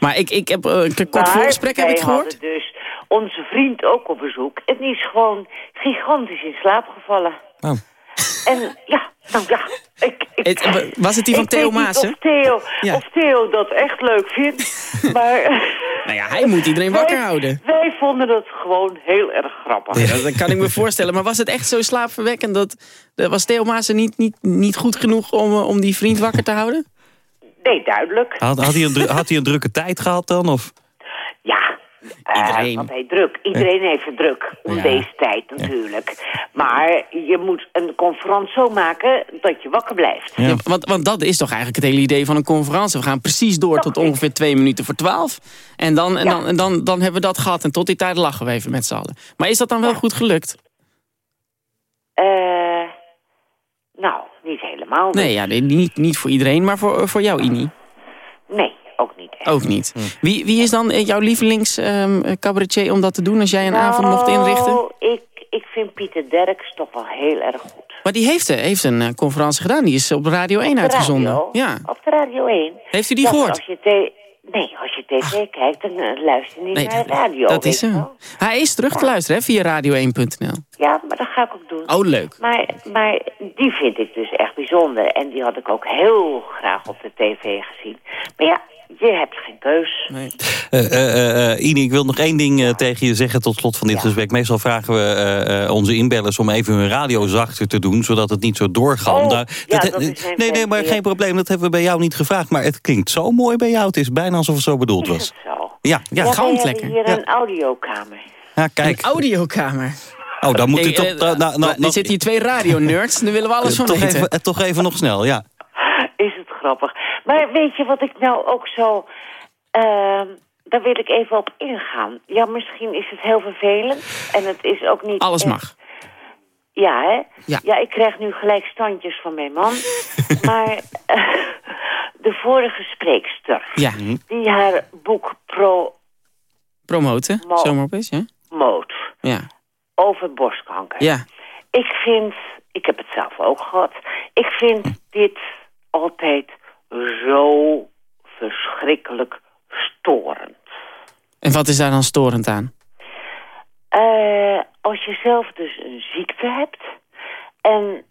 maar ik, ik heb eh, een kort Maar voorgesprek heb ik gehoord. dus onze vriend ook op bezoek. En die is gewoon gigantisch in slaap gevallen. Oh. En ja, nou ja. Ik, ik, Het- wa- was het die van ik Theo Maassen? Of Theo, Ja. of Theo dat echt leuk vindt. maar Nou ja, hij moet iedereen wakker wij, houden. wij vonden het gewoon heel erg grappig. Ja, dat kan ik me voorstellen. Maar was het echt zo slaapverwekkend dat... was Theo Maassen niet, niet, niet goed genoeg om, eh, om die vriend wakker te houden? Nee, duidelijk. Had, had, hij een, had hij een drukke tijd gehad dan? Of? Eh, Iedereen. want hij druk. Iedereen heeft het druk. Om Ja. deze tijd natuurlijk. Maar je moet een conferentie zo maken dat je wakker blijft. Ja. Want, want dat is toch eigenlijk het hele idee van een conferentie. We gaan precies door tot ongeveer twee minuten voor twaalf. En, dan, en, dan, en dan, dan hebben we dat gehad. En tot die tijd lachen we even met z'n allen. Maar is dat dan wel goed gelukt? Eh, nou, niet helemaal. Nee, ja, nee, niet, niet voor iedereen, maar voor, voor jou, Ini. Nee, ook niet. echt. Ook niet. Wie, wie is dan eh, jouw lievelings ehm, cabaretier om dat te doen als jij een avond mocht inrichten? Nou, Ik, ik vind Pieter Derks toch wel heel erg goed. Maar die heeft, eh, heeft een eh, conferentie gedaan. Die is op Radio 1 de uitgezonden. radio? Ja. Op de Radio 1. Heeft u die gehoord? Als je nee, als je tv kijkt, dan eh, luister je niet Nee, naar de radio. dat is hem. Hij is terug te luisteren hè, via radio1.nl. Ja, maar dat ga ik ook doen. Oh, leuk. Maar, maar die vind ik dus echt bijzonder. En die had ik ook heel graag op de tv gezien. Maar ja, je hebt geen keus. Nee. Eh, eh, eh, Ine, ik wil nog één ding eh, tegen je zeggen tot slot van dit Ja. gesprek. Meestal vragen we eh, eh, onze inbellers om even hun radio zachter te doen, zodat het niet zo doorgaat. Oh, Nou, ja, he- dat is mijn nee, nee, maar geen probleem. Dat hebben we bij jou niet gevraagd. Maar het klinkt zo mooi bij jou. Het is bijna alsof het zo bedoeld Is was. het zo? Ja, ja. Ja, wij lekker. hebben hier Ja. een audiokamer. ja kijk. Een audiokamer. Oh, dan moet u Hey, toch... nou, nou, nou, er zitten hier twee radio-nerds. Daar willen we alles van toch, weten. even, toch even nog snel, ja. Is het grappig. Maar weet je wat ik nou ook zo... ehm, daar wil ik even op ingaan. Ja, misschien is het heel vervelend. En het is ook niet... Alles echt- mag. Ja, hè? Ja. ik krijg nu gelijk standjes van mijn man. maar eh, de vorige spreekster... Ja, die haar boek promoot promoten. Mo- Zomaar op is, ja? Ja. over borstkanker... Ja. Ik vind, ik heb het zelf ook gehad, ik vind dit altijd zo verschrikkelijk storend. En wat is daar dan storend aan? Eh, als je zelf dus een ziekte hebt en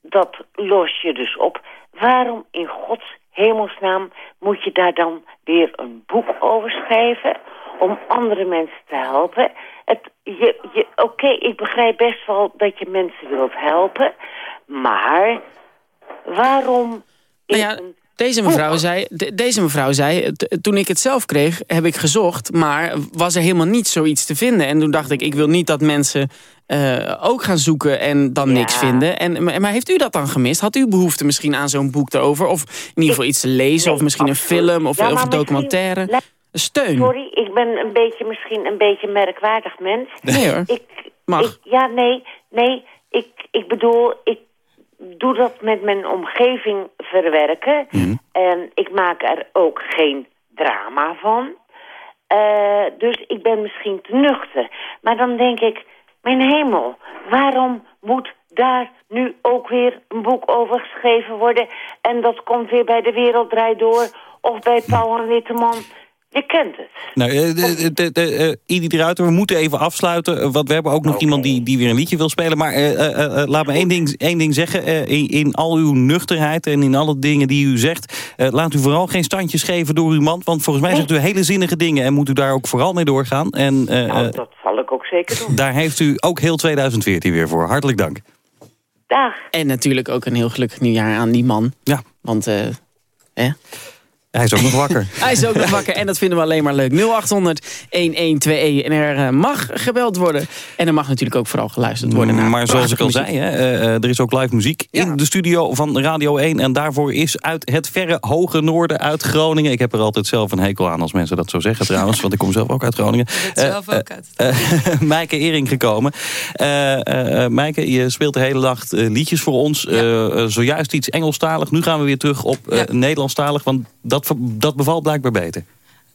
dat los je dus op, waarom in gods hemelsnaam moet je daar dan weer een boek over schrijven om andere mensen te helpen? Het, je, je, Oké, ik begrijp best wel dat je mensen wilt helpen, maar waarom Nou ja, Deze mevrouw zei, de- deze mevrouw zei toen ik het zelf kreeg, heb ik gezocht... maar was er helemaal niet zoiets te vinden. En toen dacht ik, ik wil niet dat mensen eh, ook gaan zoeken en dan Ja. niks vinden. En, maar, heeft u dat dan gemist? Had u behoefte misschien aan zo'n boek erover? Of in ieder geval iets te lezen? nee, of misschien een film? Of, Ja, of maar een documentaire? Steun. Sorry, ik ben een beetje, misschien een beetje een merkwaardig mens. Nee hoor. Ik, Mag. Ik, ja, nee, nee. Ik, ik bedoel, ik doe dat met mijn omgeving verwerken. Mhm. En ik maak er ook geen drama van. Eh, dus ik ben misschien te nuchter. Maar dan denk ik, mijn hemel, waarom moet daar nu ook weer een boek over geschreven worden? En dat komt weer bij De Wereld Draait Door of bij Pauw en Witteman. Je kent het. Nou, eh, de, de, de, eh, Idi de Ruiter, we moeten even afsluiten. eh, Want we hebben ook nog iemand die, die weer een liedje wil spelen. Maar eh, eh, eh, laat me één ding, één ding zeggen. Eh, in, in al uw nuchterheid en in alle dingen die u zegt... eh, laat u vooral geen standjes geven door uw man. Want volgens mij zegt u hele zinnige dingen... en moet u daar ook vooral mee doorgaan. En eh, Nou, eh, dat zal ik ook zeker doen. daar heeft u ook heel 2014 weer voor. Hartelijk dank. Dag. En natuurlijk ook een heel gelukkig nieuwjaar aan die man. Ja, Want eh, hè? Hij is ook nog wakker. hij is ook nog wakker en dat vinden we alleen maar leuk. 0800 1121 en er eh, mag gebeld worden. En er mag natuurlijk ook vooral geluisterd worden naar Maar zoals ik al zei, hè, eh, eh, er is ook live muziek in de studio van Radio 1. En daarvoor is uit het verre hoge noorden uit Groningen. Ik heb er altijd zelf een hekel aan als mensen dat zo zeggen trouwens. Want ik kom zelf ook uit Groningen. Ik zelf ook uit. eh, Maaike Ering gekomen. Eh eh, eh, Maaike, je speelt de hele dag liedjes voor ons. Zojuist iets Engelstalig. Nu gaan we weer terug op eh, Ja. Nederlandstalig. Want dat, dat bevalt blijkbaar beter.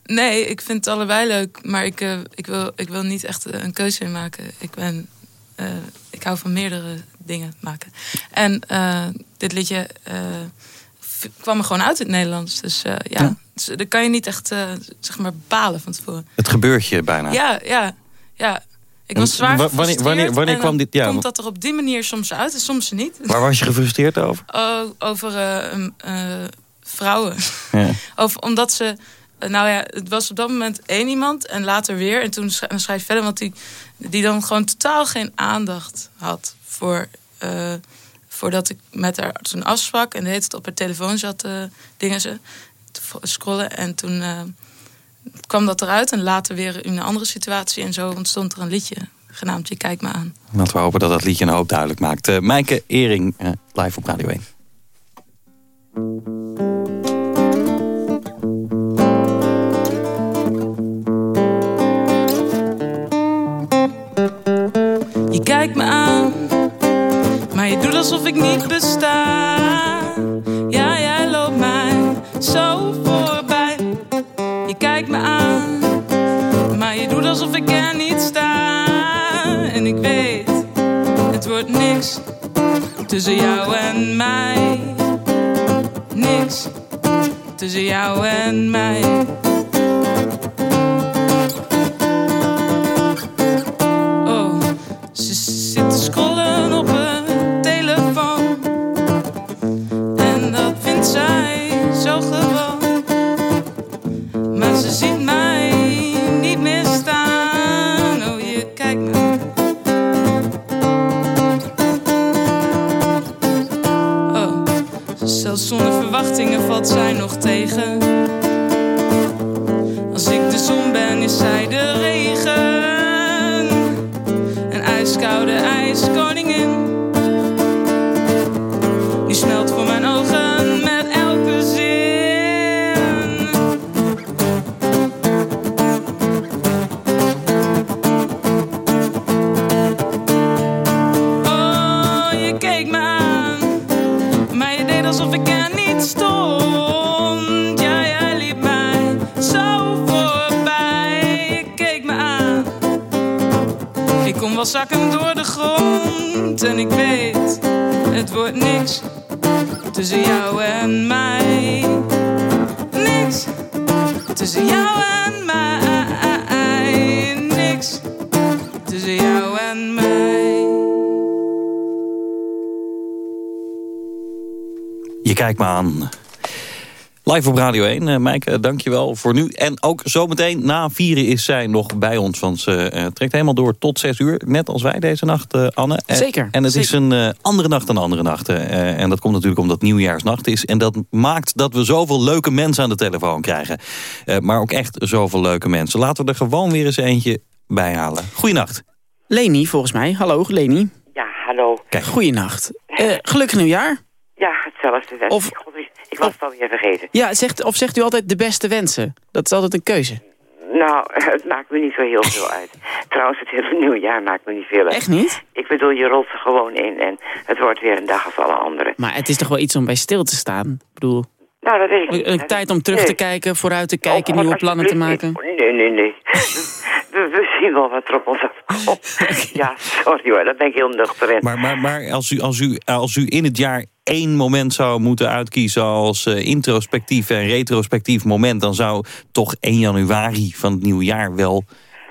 Nee, ik vind het allebei leuk, maar ik, eh, ik, wil, ik wil niet echt eh, een keuze in maken. Ik, ben, eh, ik hou van meerdere dingen maken. En dit liedje kwam er gewoon uit in het Nederlands. Dus ja, Ja. Dus, dat kan je niet echt zeg maar bepalen van tevoren. Het gebeurt je bijna. Ja, ja, ja. Ik was zwaar wa- wanneer- wanneer- wanneer kwam dit- ja, komt dat er op die manier soms uit en soms niet. Waar was je gefrustreerd over? Oh, over vrouwen. Ja. Of omdat ze... Nou ja, het was op dat moment één iemand en later weer. En toen schrijf je verder, want die, die dan gewoon totaal geen aandacht had voor... eh, voordat ik met haar toen afsprak en de hele tijd op haar telefoon zat eh, dingen ze te scrollen. En toen eh, kwam dat eruit en later weer in een andere situatie. En zo ontstond er een liedje genaamd Je kijkt me aan. Laten we hopen dat dat liedje een hoop duidelijk maakt. Uh, Mijke Ering, live op Radio 1. Je doet alsof ik niet besta. Ja, jij loopt mij zo voorbij. Je kijkt me aan, maar je doet alsof ik er niet sta. En ik weet, het wordt niks tussen jou en mij. Niks tussen jou en mij. Live op Radio 1. Uh, Maaike, dankjewel voor nu. En ook zometeen na vieren is zij nog bij ons. Want ze eh, trekt helemaal door tot zes uur. Net als wij deze nacht, eh, Anne. Zeker, En het is een eh, andere nacht dan andere nachten. Eh, en dat komt natuurlijk omdat het nieuwjaarsnacht is. En dat maakt dat we zoveel leuke mensen aan de telefoon krijgen. Eh, maar ook echt zoveel leuke mensen. Laten we er gewoon weer eens eentje bij halen. Goeienacht. Leni, volgens mij. Hallo, Leni. Ja, hallo. Kijk. Goeienacht. Eh gelukkig nieuwjaar. Ja, hetzelfde. Of- ik- was het alweer vergeten. Ja, zegt, of zegt u altijd de beste wensen? Dat is altijd een keuze. Nou, het maakt me niet zo heel veel uit. Trouwens, het hele nieuwjaar maakt me niet veel uit. Echt niet? Ik bedoel, je rolt er gewoon in en het wordt weer een dag als alle anderen. Maar het is toch wel iets om bij stil te staan? Ik bedoel, Nou, dat weet ik een, tijd om terug Nee. te kijken, vooruit te kijken, Oh, nieuwe plannen te maken. Nee, nee, nee. We, we zien wel wat er op ons afkomt. Ja, sorry hoor, daar ben ik heel nuchter in. Maar, maar, maar als, u, als, u, als u in het jaar één moment zou moeten uitkiezen als eh, introspectief en retrospectief moment... dan zou toch 1 januari van het nieuwe jaar wel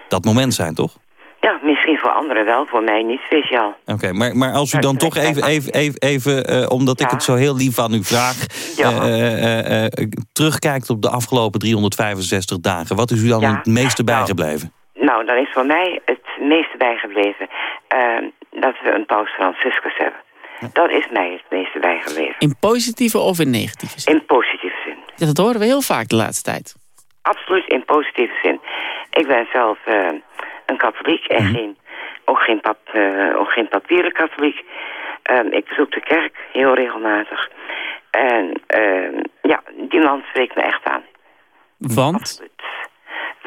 dat moment zijn, toch? Ja, misschien voor anderen wel, voor mij niet speciaal. Oké, maar, maar als u dan dat toch even, even, even, even eh, omdat ik Ja. het zo heel lief aan u vraag... Ja. eh, terugkijkt op de afgelopen 365 dagen... wat is u dan Ja. het meeste Nou. bijgebleven? Nou, dan is voor mij het meeste bijgebleven eh, dat we een paus Franciscus hebben. Dat is mij het meeste bijgebleven. In positieve of in negatieve zin? In positieve zin. Ja, dat horen we heel vaak de laatste tijd. Absoluut in positieve zin. Ik ben zelf eh, een katholiek en geen, ook, geen pap, eh, ook geen papieren katholiek. Ehm, ik bezoek de kerk heel regelmatig. En ehm, ja, die man spreekt me echt aan. Want? Absoluut.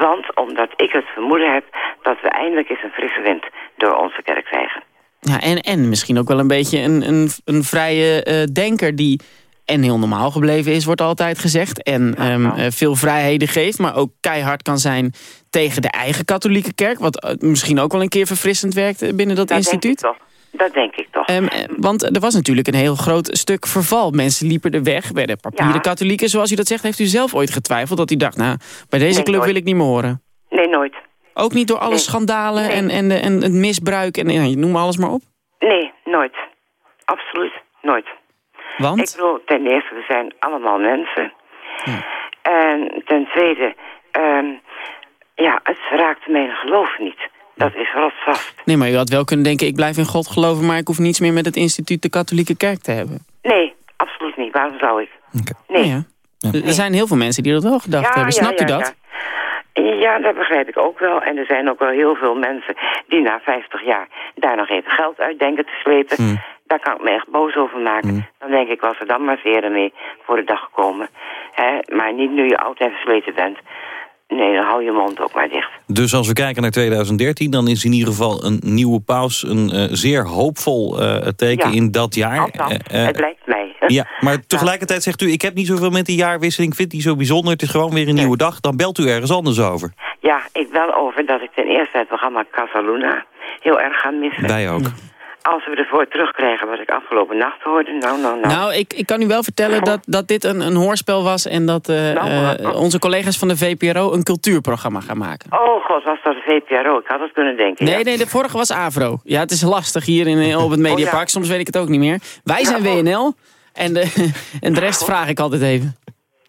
Want omdat ik het vermoeden heb dat we eindelijk eens een frisse wind door onze kerk krijgen. Ja, en, en misschien ook wel een beetje een, een, een vrije eh, denker die en heel normaal gebleven is, wordt altijd gezegd. En ehm, nou. eh, veel vrijheden geeft, maar ook keihard kan zijn tegen de eigen katholieke kerk. Wat eh, misschien ook wel een keer verfrissend werkt binnen dat, Dat denk ik instituut. toch. Dat denk ik toch. Ehm, eh, want er was natuurlijk een heel groot stuk verval. Mensen liepen er weg, werden papieren Ja. katholieken. Zoals u dat zegt, heeft u zelf ooit getwijfeld dat u dacht... nou, bij deze Nee, club nooit. wil ik niet meer horen. Nee, nooit. Ook niet door alle Nee. schandalen Nee. en, en, de- en het misbruik en ja, je noem alles maar op. Nee, nooit. Absoluut nooit. Want? Ik bedoel, ten eerste, we zijn allemaal mensen. En ten tweede, ehm, ja, het raakt mijn geloof niet. Dat is rotsvast. Nee, maar u had wel kunnen denken, ik blijf in God geloven... maar ik hoef niets meer met het instituut de katholieke kerk te hebben. Nee, absoluut niet. Waarom zou ik? Nee. Ja. Er- Er zijn heel veel mensen die dat wel gedacht hebben. Snapt u dat? Ja. ja, dat begrijp ik ook wel. En er zijn ook wel heel veel mensen die na 50 jaar daar nog even geld uit denken te slepen. Hmm. Daar kan ik me echt boos over maken. Dan denk ik, was er dan maar eerder mee voor de dag gekomen. Hè? Maar niet nu je oud en versleten bent. Nee, dan hou je mond ook maar dicht. Dus als we kijken naar 2013, dan is in ieder geval een nieuwe paus... een eh, zeer hoopvol eh, teken Ja. in dat jaar. Althans, Eh, het lijkt mij. Ja, maar tegelijkertijd zegt u... ik heb niet zoveel met die jaarwisseling, ik vind die zo bijzonder... het is gewoon weer een nieuwe dag, dan belt u ergens anders over. Ja, ik wel over dat ik ten eerste het programma Casaluna heel erg ga missen. Wij ook. Als we ervoor terugkrijgen wat ik afgelopen nacht hoorde, nou, nou, nou. Nou, ik, ik kan u wel vertellen dat, dat dit een, een hoorspel was... en dat eh, Nou, eh, onze collega's van de VPRO een cultuurprogramma gaan maken. Oh god, was dat de VPRO? Ik had het kunnen denken. Nee, ja. nee, de vorige was Avro. Ja, het is lastig hier in, op het Mediapark. Soms weet ik het ook niet meer. Wij zijn WNL en de, en de rest vraag ik altijd even.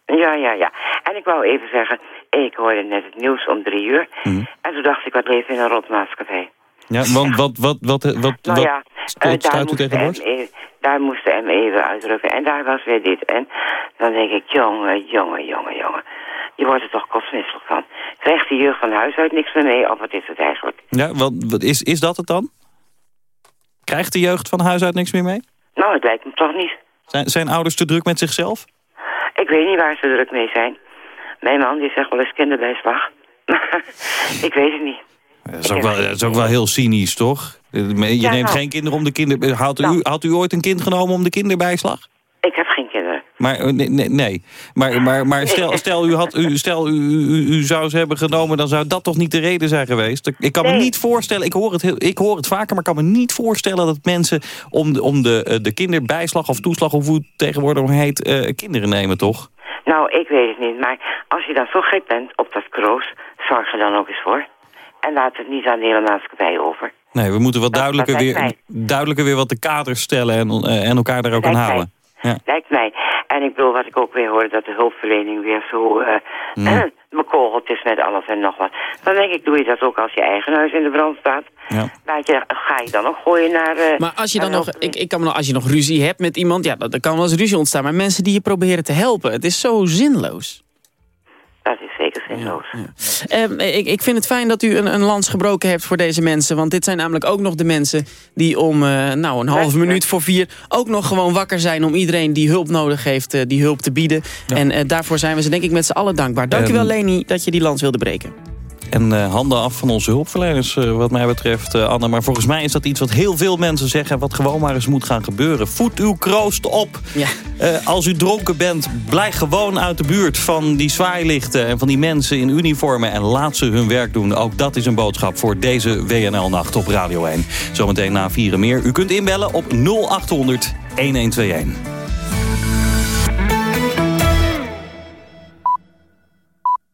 Ja, ja, ja. En ik wou even zeggen, ik hoorde net het nieuws om drie uur. Mhm. En toen dacht ik, wat leven in een rotmaatschappij. Ja, want wat, wat, wat, wat, wat, Nou ja, eh, wat daar, u moest tegen de borst? ME, daar moest de ME weer uitdrukken. En daar was weer dit. En dan denk ik, jongen, jongen, jongen, jongen. Je wordt er toch kostmisselijk van. Krijgt de jeugd van huis uit niks meer mee? Of wat is het eigenlijk? Ja, wat, wat, is, is dat het dan? Krijgt de jeugd van huis uit niks meer mee? Nou, het lijkt me toch niet. Zijn, zijn ouders te druk met zichzelf? Ik weet niet waar ze druk mee zijn. Mijn man die zegt wel eens kinderbijslag. ik weet het niet. Dat is ook wel, dat is ook wel heel cynisch, toch? Je Ja, neemt nou. geen kinderen om de kinder... Had u, had u ooit een kind genomen om de kinderbijslag? Ik heb geen kinderen. Maar eh, nee, nee, nee. Maar, maar, maar stel, stel, u, had, u, stel u, u, u zou ze hebben genomen... dan zou dat toch niet de reden zijn geweest? Ik- kan me niet voorstellen... Ik hoor, het heel, ik hoor het vaker, maar ik kan me niet voorstellen... dat mensen om de, om de, eh, de kinderbijslag of toeslag... of hoe het tegenwoordig heet, eh, kinderen nemen, toch? Nou, ik weet het niet. Maar als je dan zo gek bent op dat kroos... zorg er dan ook eens voor. En laat het niet aan de hele maatschappij over. Nee, we moeten wat duidelijker, weer, mij. duidelijker weer wat de kaders stellen... en, eh, en elkaar daar ook aan mij. houden. Ja. Lijkt mij. En ik bedoel, wat ik ook weer hoorde... dat de hulpverlening weer zo eh Mm. bekogeld is met alles en nog wat. Dan denk ik, doe je dat ook als je eigen huis in de brand staat? Ja. Laat je, ga je dan ook gooien naar... eh, Maar als je dan nog, ik, ik kan me nog, als je nog ruzie hebt met iemand, ja, dat, dat kan wel eens ruzie ontstaan. Maar mensen die je proberen te helpen, het is zo zinloos. Dat is zeker zinloos. Eh, ik, ik vind het fijn dat u een, een lans gebroken hebt voor deze mensen. Want dit zijn namelijk ook nog de mensen die om eh, nou, een half minuut voor vier... ook nog gewoon wakker zijn om iedereen die hulp nodig heeft, eh, die hulp te bieden. En eh, daarvoor zijn we ze denk ik met z'n allen dankbaar. Dank u Ehm, wel, Leni, dat je die lans wilde breken. En eh, handen af van onze hulpverleners, eh, wat mij betreft, eh, Anne. Maar volgens mij is dat iets wat heel veel mensen zeggen... wat gewoon maar eens moet gaan gebeuren. Voed uw kroost op. Ja. Als u dronken bent, blijf gewoon uit de buurt van die zwaailichten... en van die mensen in uniformen en laat ze hun werk doen. Ook dat is een boodschap voor deze WNL-nacht op Radio 1. Zometeen na vieren meer. U kunt inbellen op 0800 1121.